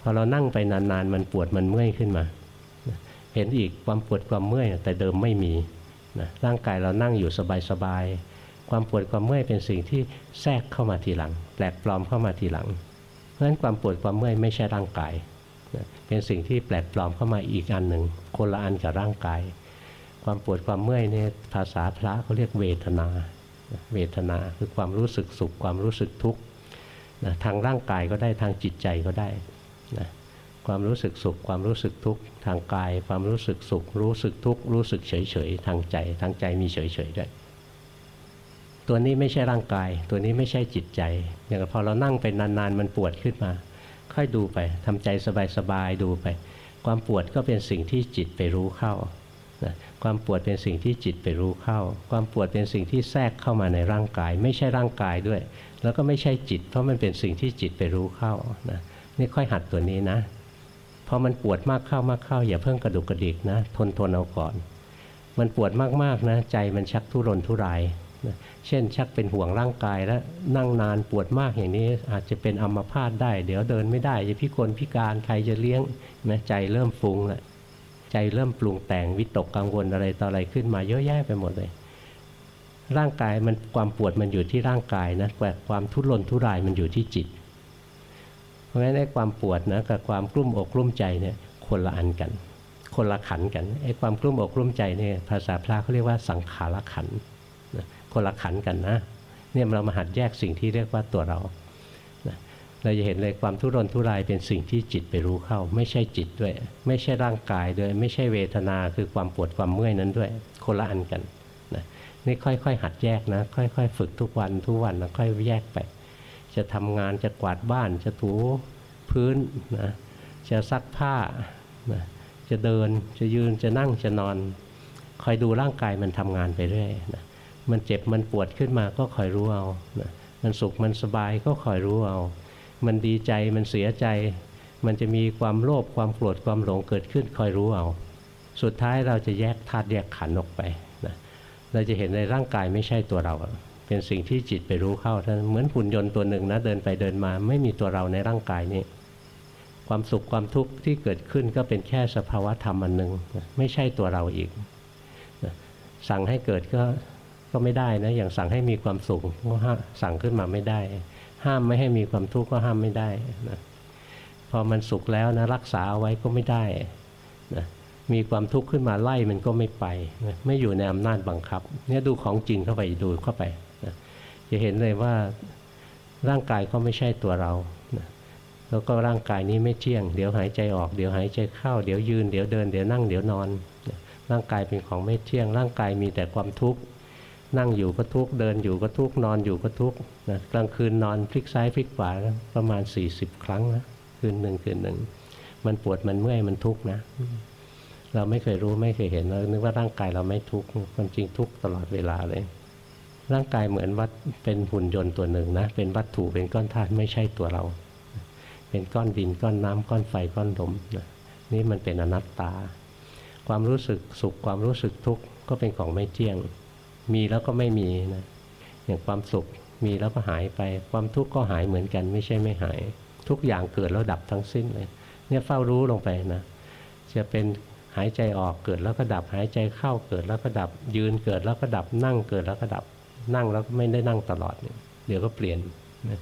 S1: พอเรานั่งไปนานๆ มันปวดมันเมื่อยขึ้นมา เห็นอีกความปวดความเมื่อยแต่เดิมไม่มีนะร่างกายเรานั่งอยู่สบายๆความปวดความเมื่อยเป็นสิ่งที่แทรกเข้ามาทีหลัง แปลกปลอมเข้ามาทีหลัง เพราะฉะนั้นความปวดความเมื่อยไม่ใช่ร่างกายนะเป็นสิ่งที่แปลกปลอมเข้ามาอีกอันหนึ่งคนละอันกับร่างกาย ความปวดความเมื่อยเนี่ยภาษาพระเขาเรียกเวทนา เวทนาคือความรู้สึกสุขความรู้สึกทุกข์ นะทางร่างกายก็ได้ทางจิตใจก็ได้นะความรู้สึกสุขความรู้สึกทุกข์ทางกาย ความรู้สึกสุข รู้สึกทุกข์รู้สึกเฉยเฉยทางใจทางใจมีเฉยเฉยด้วยตัวนี้ไม่ใช่ร่างกาย ตัวนี้ไม่ใช่จิตใจ อย่างพอเรานั่งไปนานๆ มันปวดขึ้นมา ค่อยดูไปทำใจสบายๆดูไปคความปวดก็เป็นสิ่งที่จิตไปรู้เข้านะความปวดเป็นสิ่งที่จิตไปรู้เข้า ความปวดเป็นสิ่งที่แทรกเข้ามาในร่างกาย ไม่ใช่ร่างกายด้วย แล้วก็ไม่ใช่จิต เพราะมันเป็นสิ่งที่จิตไปรู้เข้านะนี่ค่อยหัดตัวนี้นะพอมันปวดมากเข้ามากเข้า อย่าเพิ่งกระดุกกระดิกนะทนทนเอาก่อน มันปวดมากๆนะใจมันชักทุรนทุรายนะเช่นชักเป็นห่วงร่างกายแล้วนั่งนานปวดมากอย่างนี้อาจจะเป็นอัมพาตได้ เดี๋ยวเดินไม่ได้จะพิกลพิการใครจะเลี้ยงนะใจเริ่มฟุ้งล้วใจเริ่มปรุงแต่งวิตกกังวลอะไรต่ออะไรขึ้นมาเยอะแยะไปหมดเลย ร่างกายมันความปวดมันอยู่ที่ร่างกายนะแต่ความทุรนทุรายมันอยู่ที่จิต เพราะฉะนั้นไอ้ความปวดนะกับความกลุ้มอกกลุ้มใจเนี่ยคนละอันกัน คนละขันกันไอ้ความกลุ้มอกกลุ้มใจเนี่ยภาษาพระเขาเรียกว่าสังขารขันคนละขันกันนะเนี่ยเรามาหัดแยกสิ่งที่เรียกว่าตัวเราเราจะเห็นเลยความทุรนทุรายเป็นสิ่งที่จิตไปรู้เข้า ไม่ใช่จิตด้วย ไม่ใช่ร่างกายด้วย ไม่ใช่เวทนาคือความปวดความเมื่อยนั้นด้วย คนละอันกัน นี่ค่อยๆ หัดแยกนะ ค่อยๆ ฝึกทุกวันทุกวันนะค่อยแยกไป จะทำงานจะกวาดบ้านจะถูพื้นนะจะซักผ้านะจะเดินจะยืนจะนั่งจะนอน คอยดูร่างกายมันทำงานไปเรื่อยนะมันเจ็บมันปวดขึ้นมาก็คอยรู้เอานะมันสุขมันสบายก็คอยรู้เอา มันดีใจมันเสียใจ มันจะมีความโลภความโกรธความหลงเกิดขึ้นคอยรู้เอา สุดท้ายเราจะแยกธาตุแยกขันธ์ออกไป เราจะเห็นในร่างกายไม่ใช่ตัวเรา เป็นสิ่งที่จิตไปรู้เข้าท่านเหมือนหุ่นยนต์ตัวหนึ่งนะเดินไปเดินมา ไม่มีตัวเราในร่างกายนี้ ความสุขความทุกข์ที่เกิดขึ้นก็เป็นแค่สภาวะธรรมอันหนึ่งไม่ใช่ตัวเราอีก สั่งให้เกิดก็ก็ไม่ได้นะอย่างสั่งให้มีความสุขก็สั่งขึ้นมาไม่ได้ ห้ามไม่ให้มีความทุกข์ก็ห้ามไม่ได้นะพอมันสุขแล้วนะรักษาเอาไว้ก็ไม่ได้นะ มีความทุกข์ขึ้นมาไล่มันก็ไม่ไป ไม่อยู่ในอำนาจบังคับ เนี่ยดูของจริงเข้าไปดูเข้าไปนะจะเห็นเลยว่าร่างกายก็ไม่ใช่ตัวเรานะแล้วก็ร่างกายนี้ไม่เที่ยง เดี๋ยวหายใจออก เดี๋ยวหายใจเข้า เดี๋ยวยืน เดี๋ยวเดิน เดี๋ยวนั่ง เดี๋ยวนอนนะร่างกายเป็นของไม่เที่ยง ร่างกายมีแต่ความทุกข์ นั่งอยู่ก็ทุกข์ เดินอยู่ก็ทุกข์ นอนอยู่ก็ทุกข์นะกลางคืนนอนพลิกซ้ายพลิกขวาประมาณ 40 ครั้งนะ คืนหนึ่งคืนหนึ่ง มันปวด มันเมื่อย มันทุกข์นะ เราไม่เคยรู้ไม่เคยเห็นเรานึกว่าร่างกายเราไม่ทุกข์ความจริงทุกข์ตลอดเวลาเลย ร่างกายเหมือนวัดเป็นหุ่นยนต์ตัวหนึ่งนะเป็นวัตถุเป็นก้อนธาตุไม่ใช่ตัวเรา เป็นก้อนดินก้อนน้ำก้อนไฟก้อนลมนี่มันเป็นอนัตตา ความรู้สึกสุขความรู้สึกทุกข์ก็เป็นของไม่เที่ยง มีแล้วก็ไม่มีนะอย่างความสุขมีแล้วก็หายไป ความทุกข์ก็หายเหมือนกันไม่ใช่ไม่หาย ทุกอย่างเกิดแล้วดับทั้งสิ้นเลย เนี่ยเฝ้ารู้ลงไปนะจะเป็น หายใจออกเกิดแล้วก็ดับ หายใจเข้าเกิดแล้วก็ดับ ยืนเกิดแล้วก็ดับ นั่งเกิดแล้วก็ดับ นั่งแล้วก็ไม่ได้นั่งตลอดเนี่ยเดี๋ยวก็เปลี่ยนนะ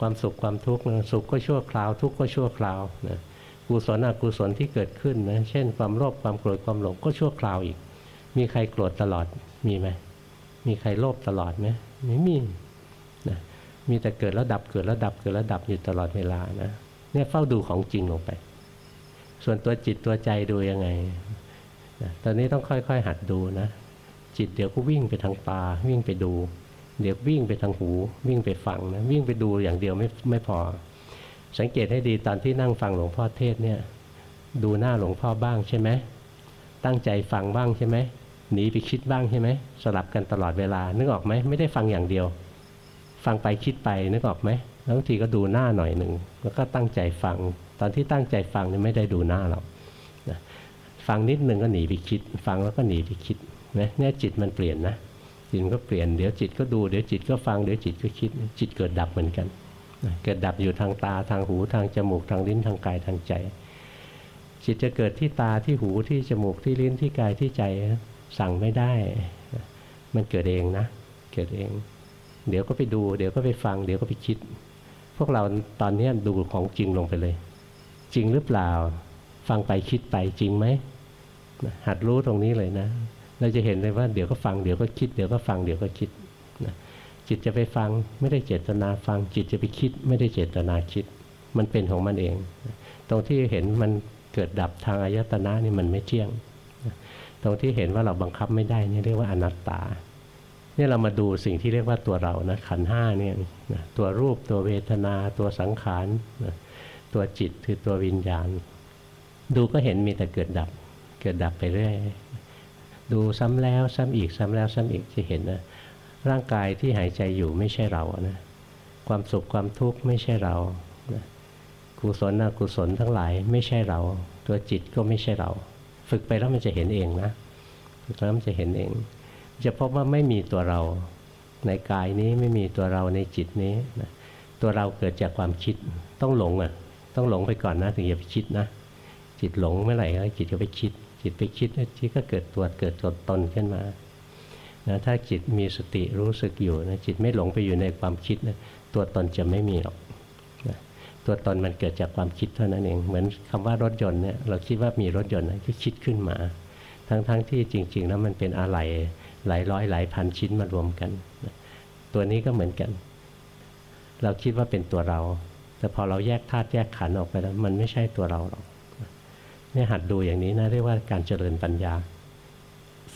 S1: ความสุขความทุกข์นะสุขก็ชั่วคราว ทุกข์ก็ชั่วคราวนะกุศลอกุศลที่เกิดขึ้นนะเช่น ความโลภความโกรธความหลงก็ชั่วคราวอีก มีใครโกรธตลอดมีไหมมีใครโลภตลอดไหมไม่มีนะมีแต่เกิดแล้วดับเกิดแล้วดับเกิดแล้วดับอยู่ตลอดเวลานะเนี่ยเฝ้าดูของจริงลงไป ส่วนตัวจิตตัวใจดูยังไงตอนนี้ต้องค่อยๆ หัดดูนะ จิตเดี๋ยวก็วิ่งไปทางตา วิ่งไปดู เดี๋ยววิ่งไปทางหู วิ่งไปฟังนะวิ่งไปดูอย่างเดียวไม่ไม่พอ สังเกตให้ดีตอนที่นั่งฟังหลวงพ่อเทศเนี่ย ดูหน้าหลวงพ่อบ้างใช่ไหมตั้งใจฟังบ้างใช่ไหมหนีไปคิดบ้างใช่ไหมสลับกันตลอดเวลา นึกออกไหมไม่ได้ฟังอย่างเดียว ฟังไปคิดไปนึกออกไหมแล้วบางทีก็ดูหน้าหน่อยหนึ่งแล้วก็ตั้งใจฟัง ตอนที่ตั้งใจฟังเนี่ยไม่ได้ดูหน้าหรอกนะฟังนิดนึงก็หนีไปคิด ฟังแล้วก็หนีไปคิดนะเนี่ยจิตมันเปลี่ยนนะจิตก็เปลี่ยนเดี๋ยวจิตก็ดูเดี๋ยวจิตก็ฟังเดี๋ยวจิตก็คิด จิตเกิดดับเหมือนกันนะเกิดดับอยู่ทางตาทางหูทางจมูกทางลิ้นทางกายทางใจ จิตจะเกิดที่ตาที่หูที่จมูกที่ลิ้นที่กายที่ใจสั่งไม่ได้มันเกิดเองนะ เกิดเอง เดี๋ยวก็ไปดู เดี๋ยวก็ไปฟัง เดี๋ยวก็ไปคิด พวกเราตอนนี้ดูของจริงลงไปเลย จริงหรือเปล่า ฟังไปคิดไปจริงไหมหัดรู้ตรงนี้เลยนะ เราจะเห็นเลยว่าเดี๋ยวก็ฟังเดี๋ยวก็คิดเดี๋ยวก็ฟังเดี๋ยวก็คิดนะจิตจะไปฟังไม่ได้เจตนาฟัง จิตจะไปคิดไม่ได้เจตนาคิด มันเป็นของมันเอง ตรงที่เห็นมันเกิดดับทางอายตนะนี่มันไม่เที่ยง ตรงที่เห็นว่าเราบังคับไม่ได้นี่เรียกว่าอนัตตาเนี่ยเรามาดูสิ่งที่เรียกว่าตัวเรานะขันห้าเนี่ยนะตัวรูปตัวเวทนาตัวสังขารนะ ตัวจิตคือตัววิญญาณ ดูก็เห็นมีแต่เกิดดับ เกิดดับไปเรื่อย ดูซ้ำแล้วซ้ำอีกซ้ำแล้วซ้ำอีกจะเห็นนะร่างกายที่หายใจอยู่ไม่ใช่เรานะความสุขความทุกข์ไม่ใช่เรานะกุศลอกุศลทั้งหลายไม่ใช่เรา ตัวจิตก็ไม่ใช่เรา ฝึกไปแล้วมันจะเห็นเองนะฝึกแล้วมันจะเห็นเอง จะพบว่าไม่มีตัวเรา ในกายนี้ไม่มีตัวเราในจิตนี้นะตัวเราเกิดจากความคิดต้องหลงอะ ต้องหลงไปก่อนนะถึงจะไปคิดนะ จิตหลงเมื่อไหร่ก็จิตก็ไปคิด จิตไปคิดจิตก็เกิดตัวเกิดตัวตนขึ้นมานะถ้าจิตมีสติรู้สึกอยู่นะจิตไม่หลงไปอยู่ในความคิดนะตัวตนจะไม่มีหรอกนะตัวตนมันเกิดจากความคิดเท่านั้นเอง เหมือนคำว่ารถยนต์เนี่ยเราคิดว่ามีรถยนต์นะก็คิดขึ้นมา ทั้งๆทที่จริง ๆ แล้วมันเป็นอะไหล่หลายร้อยหลายพันชิ้นมารวมกันนะตัวนี้ก็เหมือนกัน เราคิดว่าเป็นตัวเรา แต่พอเราแยกธาตุแยกขันธ์ออกไปแล้วมันไม่ใช่ตัวเราหรอกเนี่ยหัดดูอย่างนี้นะเรียกว่าการเจริญปัญญา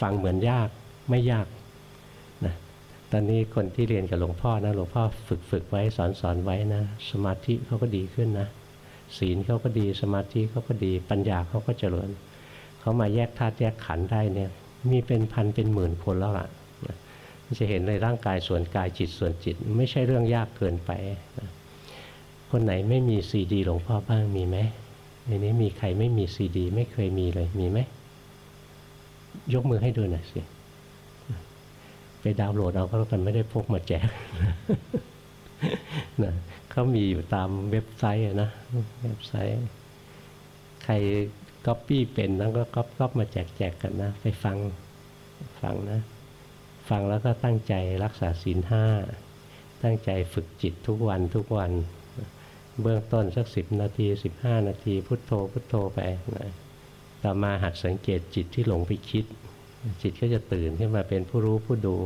S1: ฟังเหมือนยากไม่ยากนะตอนนี้คนที่เรียนกับหลวงพ่อนะหลวงพ่อฝึกฝึกไว้สอนสอนไว้นะ สมาธิเขาก็ดีขึ้นนะศีลเขาก็ดีสมาธิเขาก็ดี ปัญญาเขาก็เจริญเขามาแยกธาตุแยกขันธ์ได้เนี่ย มีเป็นพันเป็นหมื่นคนแล้วล่ะจะเห็นในร่างกายส่วนกายจิตส่วนจิต ไม่ใช่เรื่องยากเกินไปนะ คนไหนไม่มีซีดีหลวงพ่อบ้างมีไหมในนี้มีใครไม่มีซีดี ไม่เคยมีเลยมีไหมยกมือให้ดูหน่อยสิไปดาวน์โหลดเอาก็แล้วกันไม่ได้พกมาแจกนะเขามีอยู่ตามเว็บไซต์นะเว็บไซต์ ใครก๊อปปี้เป็นแล้วก็ก๊อปก๊อปมาแจกแจกกันนะ ไปฟังฟังนะ ฟังแล้วก็ตั้งใจรักษาศีลห้าตั้งใจฝึกจิตทุกวันทุกวัน เบื้องต้นสักสิบนาทีสิบห้านาที พุทโธพุทโธไปนะต่อมาหัดสังเกตจิตที่หลงไปคิด จิตก็จะตื่นขึ้นมาเป็นผู้รู้ผู้ดู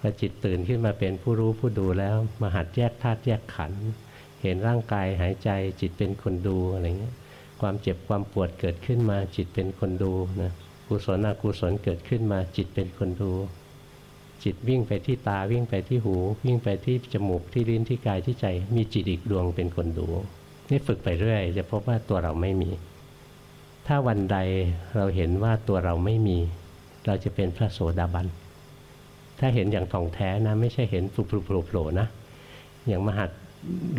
S1: พอจิตตื่นขึ้นมาเป็นผู้รู้ผู้ดูแล้ว มาหัดแยกธาตุแยกขันธ์เห็นร่างกายหายใจจิตเป็นคนดูอะไรเงี้ยความเจ็บความปวดเกิดขึ้นมาจิตเป็นคนดูนะกุศลอกุศลเกิดขึ้นมาจิตเป็นคนดู จิตวิ่งไปที่ตาวิ่งไปที่หู วิ่งไปที่จมูกที่ลิ้นที่กายที่ใจ มีจิตอีกดวงเป็นคนดู นี่ฝึกไปเรื่อย จะพบว่าตัวเราไม่มี ถ้าวันใดเราเห็นว่าตัวเราไม่มี เราจะเป็นพระโสดาบัน ถ้าเห็นอย่างท่องแท้นะ ไม่ใช่เห็นปลุกโผล่นะ อย่างมหัด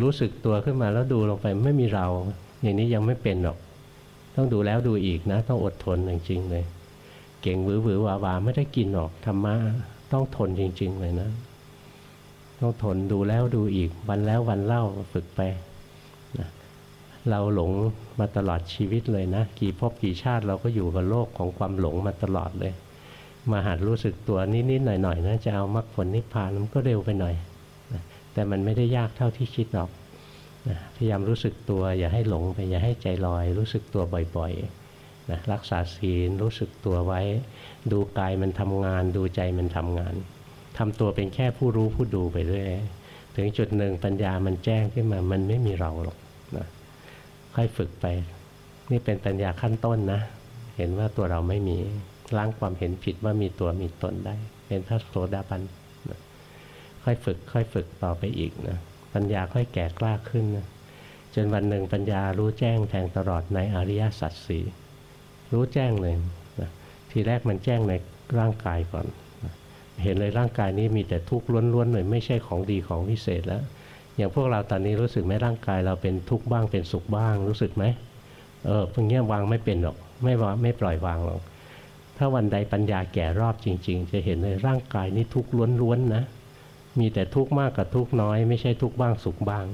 S1: รู้สึกตัวขึ้นมาแล้วดูลงไปไม่มีเรา อย่างนี้ยังไม่เป็นหรอก ต้องดูแล้วดูอีกนะ ต้องอดทนจริงๆเลย เก่งหวือหวือวาวาไม่ได้กินหรอกธรรมะ ต้องทนจริง ๆ เลยนะ ต้องทนดูแล้วดูอีก วันแล้ววันเล่าฝึกไปนะเราหลงมาตลอดชีวิตเลยนะ กี่ภพกี่ชาติเราก็อยู่กับโลกของความหลงมาตลอดเลย มาหัดรู้สึกตัวนิดๆหน่อยๆนะจะเอามรรคผลนิพพานมันก็เร็วไปหน่อยนะแต่มันไม่ได้ยากเท่าที่คิดหรอกนะพยายามรู้สึกตัว อย่าให้หลงไปอย่าให้ใจลอย รู้สึกตัวบ่อย ๆ นะรักษาศีลรู้สึกตัวไว้ ดูกายมันทำงาน ดูใจมันทำงานทำตัวเป็นแค่ผู้รู้ผู้ดูไปเรื่อยถึงจุดหนึ่งปัญญามันแจ้งขึ้นมามันไม่มีเราหรอกนะค่อยฝึกไป นี่เป็นปัญญาขั้นต้นนะ เห็นว่าตัวเราไม่มีล้างความเห็นผิดว่ามีตัวมีตนได้ เป็นพระโสดาบันนะค่อยฝึกค่อยฝึกต่อไปอีกนะปัญญาค่อยแก่กล้าขึ้นนะจนวันหนึ่งปัญญารู้แจ้งแทงตลอดในอริยสัจสี่ รู้แจ้งเลยนะทีแรกมันแจ้งในร่างกายก่อนนะเห็นเลยร่างกายนี้มีแต่ทุกข์ล้วนๆเลยไม่ใช่ของดีของวิเศษแล้ว อย่างพวกเราตอนนี้รู้สึกไหมร่างกายเราเป็นทุกข์บ้างเป็นสุขบ้างรู้สึกไหมเออพวกนี้วางไม่เป็นหรอกไม่วางไม่ปล่อยวางหรอกถ้าวันใดปัญญาแก่รอบจริง ๆ จะเห็นเลยร่างกายนี้ทุกข์ล้วนๆนะมีแต่ทุกข์มากกับทุกข์น้อย ไม่ใช่ทุกข์บ้างสุขบ้าง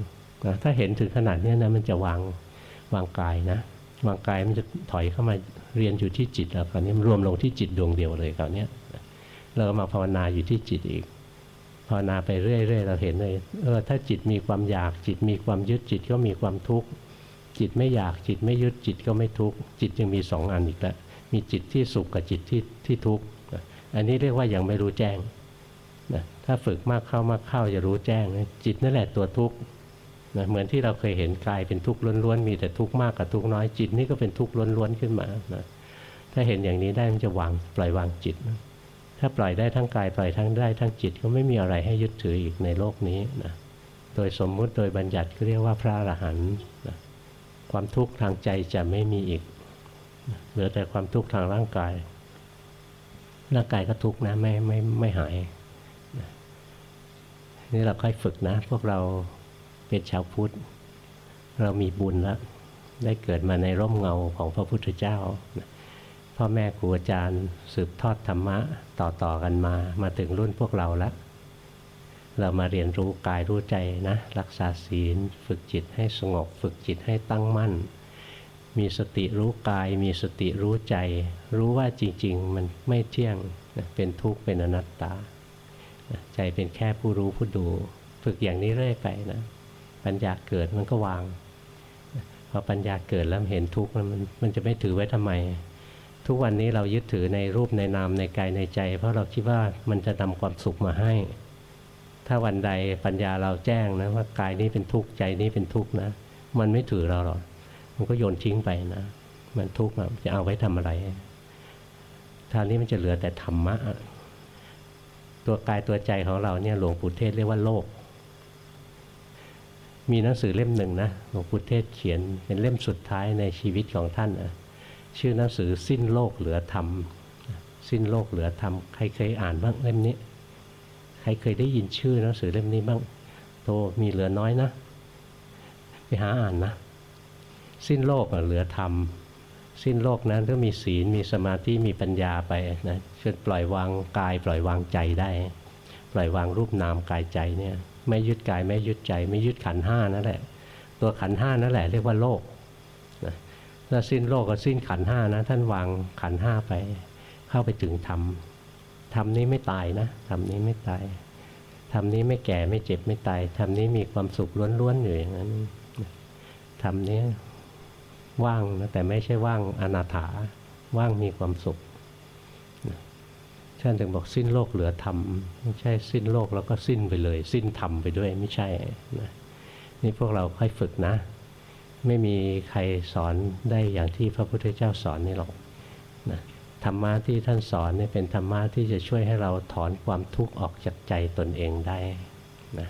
S1: นะถ้าเห็นถึงขนาดนี้นะมันจะวางวางกายนะวางกายมันจะถอยเข้ามา เรียนอยู่ที่จิตแล้วคราวนี้มันรวมลงที่จิตดวงเดียวเลยคราวนี้เราก็มาภาวนาอยู่ที่จิตอีกภาวนาไปเรื่อยๆเราเห็นเลยเออถ้าจิตมีความอยากจิตมีความยึดจิตก็มีความทุกข์จิตไม่อยากจิตไม่ยึดจิตก็ไม่ทุกข์จิตยังมีสองอันอีกแล้วมีจิตที่สุขกับจิตที่ที่ทุกข์อันนี้เรียกว่ายังไม่รู้แจ้งนะถ้าฝึกมากเข้ามากเข้าจะรู้แจ้ง จิตนั่นแหละตัวทุกข์ นะเหมือนที่เราเคยเห็นกายเป็นทุกข์ล้วนๆมีแต่ทุกข์มากกับทุกข์น้อยจิตนี่ก็เป็นทุกข์ล้วนๆขึ้นมานะถ้าเห็นอย่างนี้ได้มันจะวางปล่อยวางจิตนะถ้าปล่อยได้ทั้งกายปล่อยทั้งได้ทั้งจิตก็ไม่มีอะไรให้ยึดถืออีกในโลกนี้นะโดยสมมุติโดยบัญญัติก็เรียกว่าพระอรหันต์นะความทุกข์ทางใจจะไม่มีอีกเหลือแต่ความทุกข์ทางร่างกาย ร่างกายก็ทุกข์นะไม่ไม่ไม่หายนี่เราค่อยฝึกนะ พวกเรา เป็นชาวพุทธ เรามีบุญแล้วได้เกิดมาในร่มเงาของพระพุทธเจ้า พ่อแม่ครูอาจารย์ สืบทอดธรรมะต่อๆกันมามาถึงรุ่นพวกเราแล้ว เรามาเรียนรู้กายรู้ใจนะ รักษาศีล ฝึกจิตให้สงบ ฝึกจิตให้ตั้งมั่น มีสติรู้กาย มีสติรู้ใจ รู้ว่าจริง ๆ มันไม่เที่ยงเป็นทุกข์เป็นอนัตตา ใจเป็นแค่ผู้รู้ผู้ดู ฝึกอย่างนี้เรื่อยไปนะ ปัญญาเกิดมันก็วางพอปัญญาเกิดแล้วเห็นทุกข์มันมันจะไม่ถือไว้ทำไม ทุกวันนี้เรายึดถือในรูปในนามในกายในใจ เพราะเราคิดว่ามันจะนำความสุขมาให้ ถ้าวันใดปัญญาเราแจ้งนะว่ากายนี้เป็นทุกข์ใจนี้เป็นทุกข์นะ มันไม่ถือเราหรอกมันก็โยนทิ้งไปนะ มันทุกข์จะเอาไว้ทำอะไรทางนี้มันจะเหลือแต่ธรรมะตัวกายตัวใจของเราเนี่ยหลวงปู่เทศเรียกว่าโลก มีหนังสือเล่มหนึ่งนะหลวงปู่เทศเขียนเป็นเล่มสุดท้ายในชีวิตของท่านนะชื่อหนังสือสิ้นโลกเหลือธรรม สิ้นโลกเหลือธรรม ใครเคยอ่านบ้างเล่มนี้ ใครเคยได้ยินชื่อหนังสือเล่มนี้บ้าง โตมีเหลือน้อยนะ ไปหาอ่านนะ สิ้นโลกเหลือธรรม สิ้นโลกนั้นก็มีศีล มีสมาธิ มีปัญญาไปนะจนปล่อยวางกาย ปล่อยวางใจได้ ปล่อยวางรูปนามกายใจเนี่ย ไม่ยึดกายไม่ยึดใจ ไม่ยึดขันห้านั่นแหละ ตัวขันห้านั่นแหละเรียกว่าโลกนะถ้าสิ้นโลกก็สิ้นขันห้านะ ท่านวางขันห้าไป เข้าไปถึงธรรมธรรมนี้ไม่ตายนะธรรมนี้ไม่ตายธรรมนี้ไม่แก่ไม่เจ็บไม่ตายธรรมนี้มีความสุขล้วนๆอยู่อย่างนั้นธรรมนี้ว่างนะแต่ไม่ใช่ว่างอนาถาว่างมีความสุข ท่านถึงบอกสิ้นโลกเหลือธรรมไม่ใช่สิ้นโลกแล้วก็สิ้นไปเลย สิ้นธรรมไปด้วยไม่ใช่นะนี่พวกเราค่อยฝึกนะ ไม่มีใครสอนได้อย่างที่พระพุทธเจ้าสอนนี่หรอกนะธรรมะที่ท่านสอนนี่เป็นธรรมะที่จะช่วยให้เราถอนความทุกข์ออกจากใจตนเองได้นะ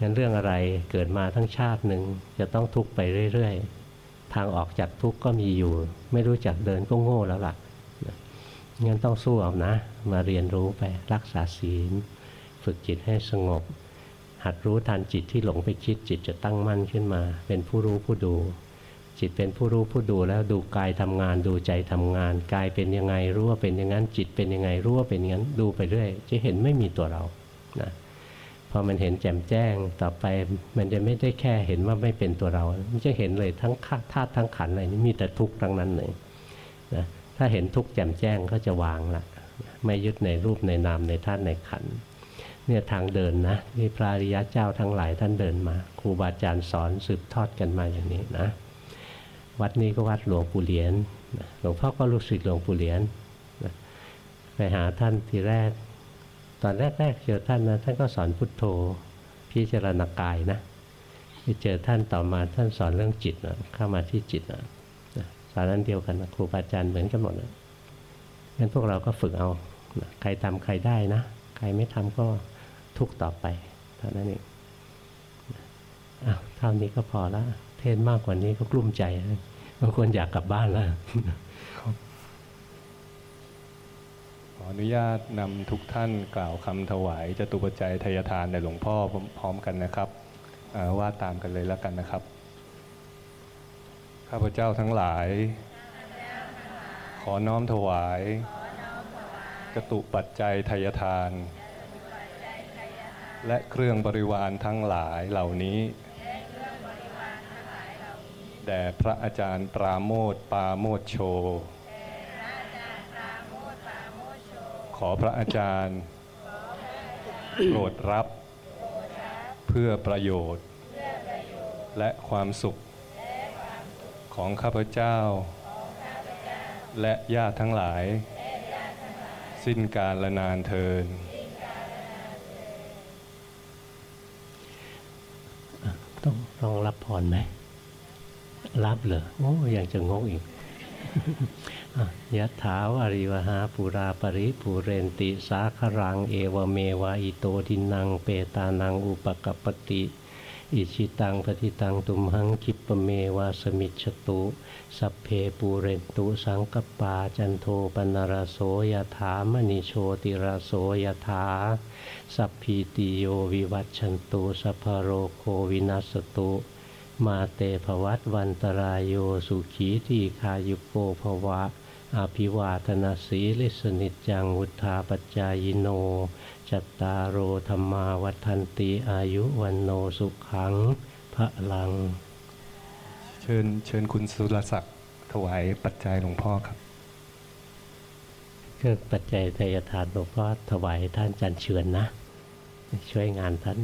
S1: งั้นเรื่องอะไรเกิดมาทั้งชาติหนึ่งจะต้องทุกข์ไปเรื่อย ๆ ทางออกจากทุกข์ก็มีอยู่ ไม่รู้จักเดินก็โง่แล้วล่ะ งั้นต้องสู้เอานะ มาเรียนรู้ไปรักษาศีล ฝึกจิตให้สงบ หัดรู้ทันจิตที่หลงไปคิดจิตจะตั้งมั่นขึ้นมา เป็นผู้รู้ผู้ดู จิตเป็นผู้รู้ผู้ดูแล้วดูกายทำงานดูใจทำงานกายเป็นยังไงรู้ว่าเป็นอย่างนั้น จิตเป็นยังไงรู้ว่าเป็นอย่างนั้นดูไปเรื่อย จะเห็นไม่มีตัวเรานะพอมันเห็นแจ่มแจ้งต่อไปมันจะไม่ได้แค่เห็นว่าไม่เป็นตัวเรา มันจะเห็นเลยทั้งธาตุทั้งขันอะไรนี่มีแต่ทุกข์ทั้งนั้นเลย ถ้าเห็นทุกข์แจ่มแจ้งก็จะวางละไม่ยึดในรูปในนามในธาตุในขันเนี่ยทางเดินนะที่พระอริยะเจ้าทั้งหลายท่านเดินมาครูบาอาจารย์สอนสืบทอดกันมาอย่างนี้นะ วัดนี้ก็วัดหลวงปู่เหรียญหลวงพ่อก็รู้สึกหลวงปู่เหรียญไปหาท่านทีแรก ตอนแรกๆเจอท่านนะท่านก็สอนพุทโธพิจารณากายนะไปเจอท่านต่อมาท่านสอนเรื่องจิตนะเข้ามาที่จิตนะ สอนนั้นเดียวกันนะครูบาอาจารย์เหมือนกันหมดนะงั้นพวกเราก็ฝึกเอาใครทำใครได้นะ ใครไม่ทำก็ทุกต่อไปเท่านั้นเองอ้าวเท่านี้ก็พอล้วเทศมากกว่านี้ก็กลุ้มใจบางคนอยากกลับบ้านแล้ว
S2: ขออนุญาตนำทุกท่านกล่าวคำถวายจตุปัจจัยทายทานในหลวงพ่อพร้อมกันนะครับว่าตามกันเลยแล้วกันนะครับ ข้าพเจ้าทั้งหลาย ขอน้อมถวายจตุปัจจัยทายทาน และเครื่องบริวารทั้งหลายเหล่านี้ แด่พระอาจารย์ปราโมทปาโมทโช ขอพระอาจารย์โปรดรับ เพื่อประโยชน์ และความสุข ของข้าพเจ้า และญาติทั้งหลาย สิ้นการละนานเทิน
S1: ต้องต้องรับพรไหม รับเหรอโอ้ยังจะงงอีกยะถาวาริวหาปุราปริปุเรนติ สาครัง เอวเมวะอิโตทินัง เปตานัง อุปะกัปปะติ อิจฉิตังปัตถิตังตุมหัง ขิปปะเมวะ สะมิชฌะตุ สัพเพปูเรนตุสังกัปปาจันโทปัณณะระโส ยะถา มะณิโชติระโส ยะถา สัพพีติโยวิวัชชันตุสัพพะโรโควินัสสะตุ มาเต ภะวัตวันตะราโยสุขีทีฆายุโก ภะวะ อะภิวาทะนะสีลิสสะ นิจจังวุฑฒาปจายโน จัตตารโอธรรมาวัฏันติอายุวันโนสุขังพระลัง
S2: เชิญเชิญคุณสุรศักดิ์ถวายปัจจัยหลวงพ่อครับ
S1: เครื่องปัจจัยทายทานหลวงพ่อถวายท่านจันเชือนนะ ช่วยงานท่าน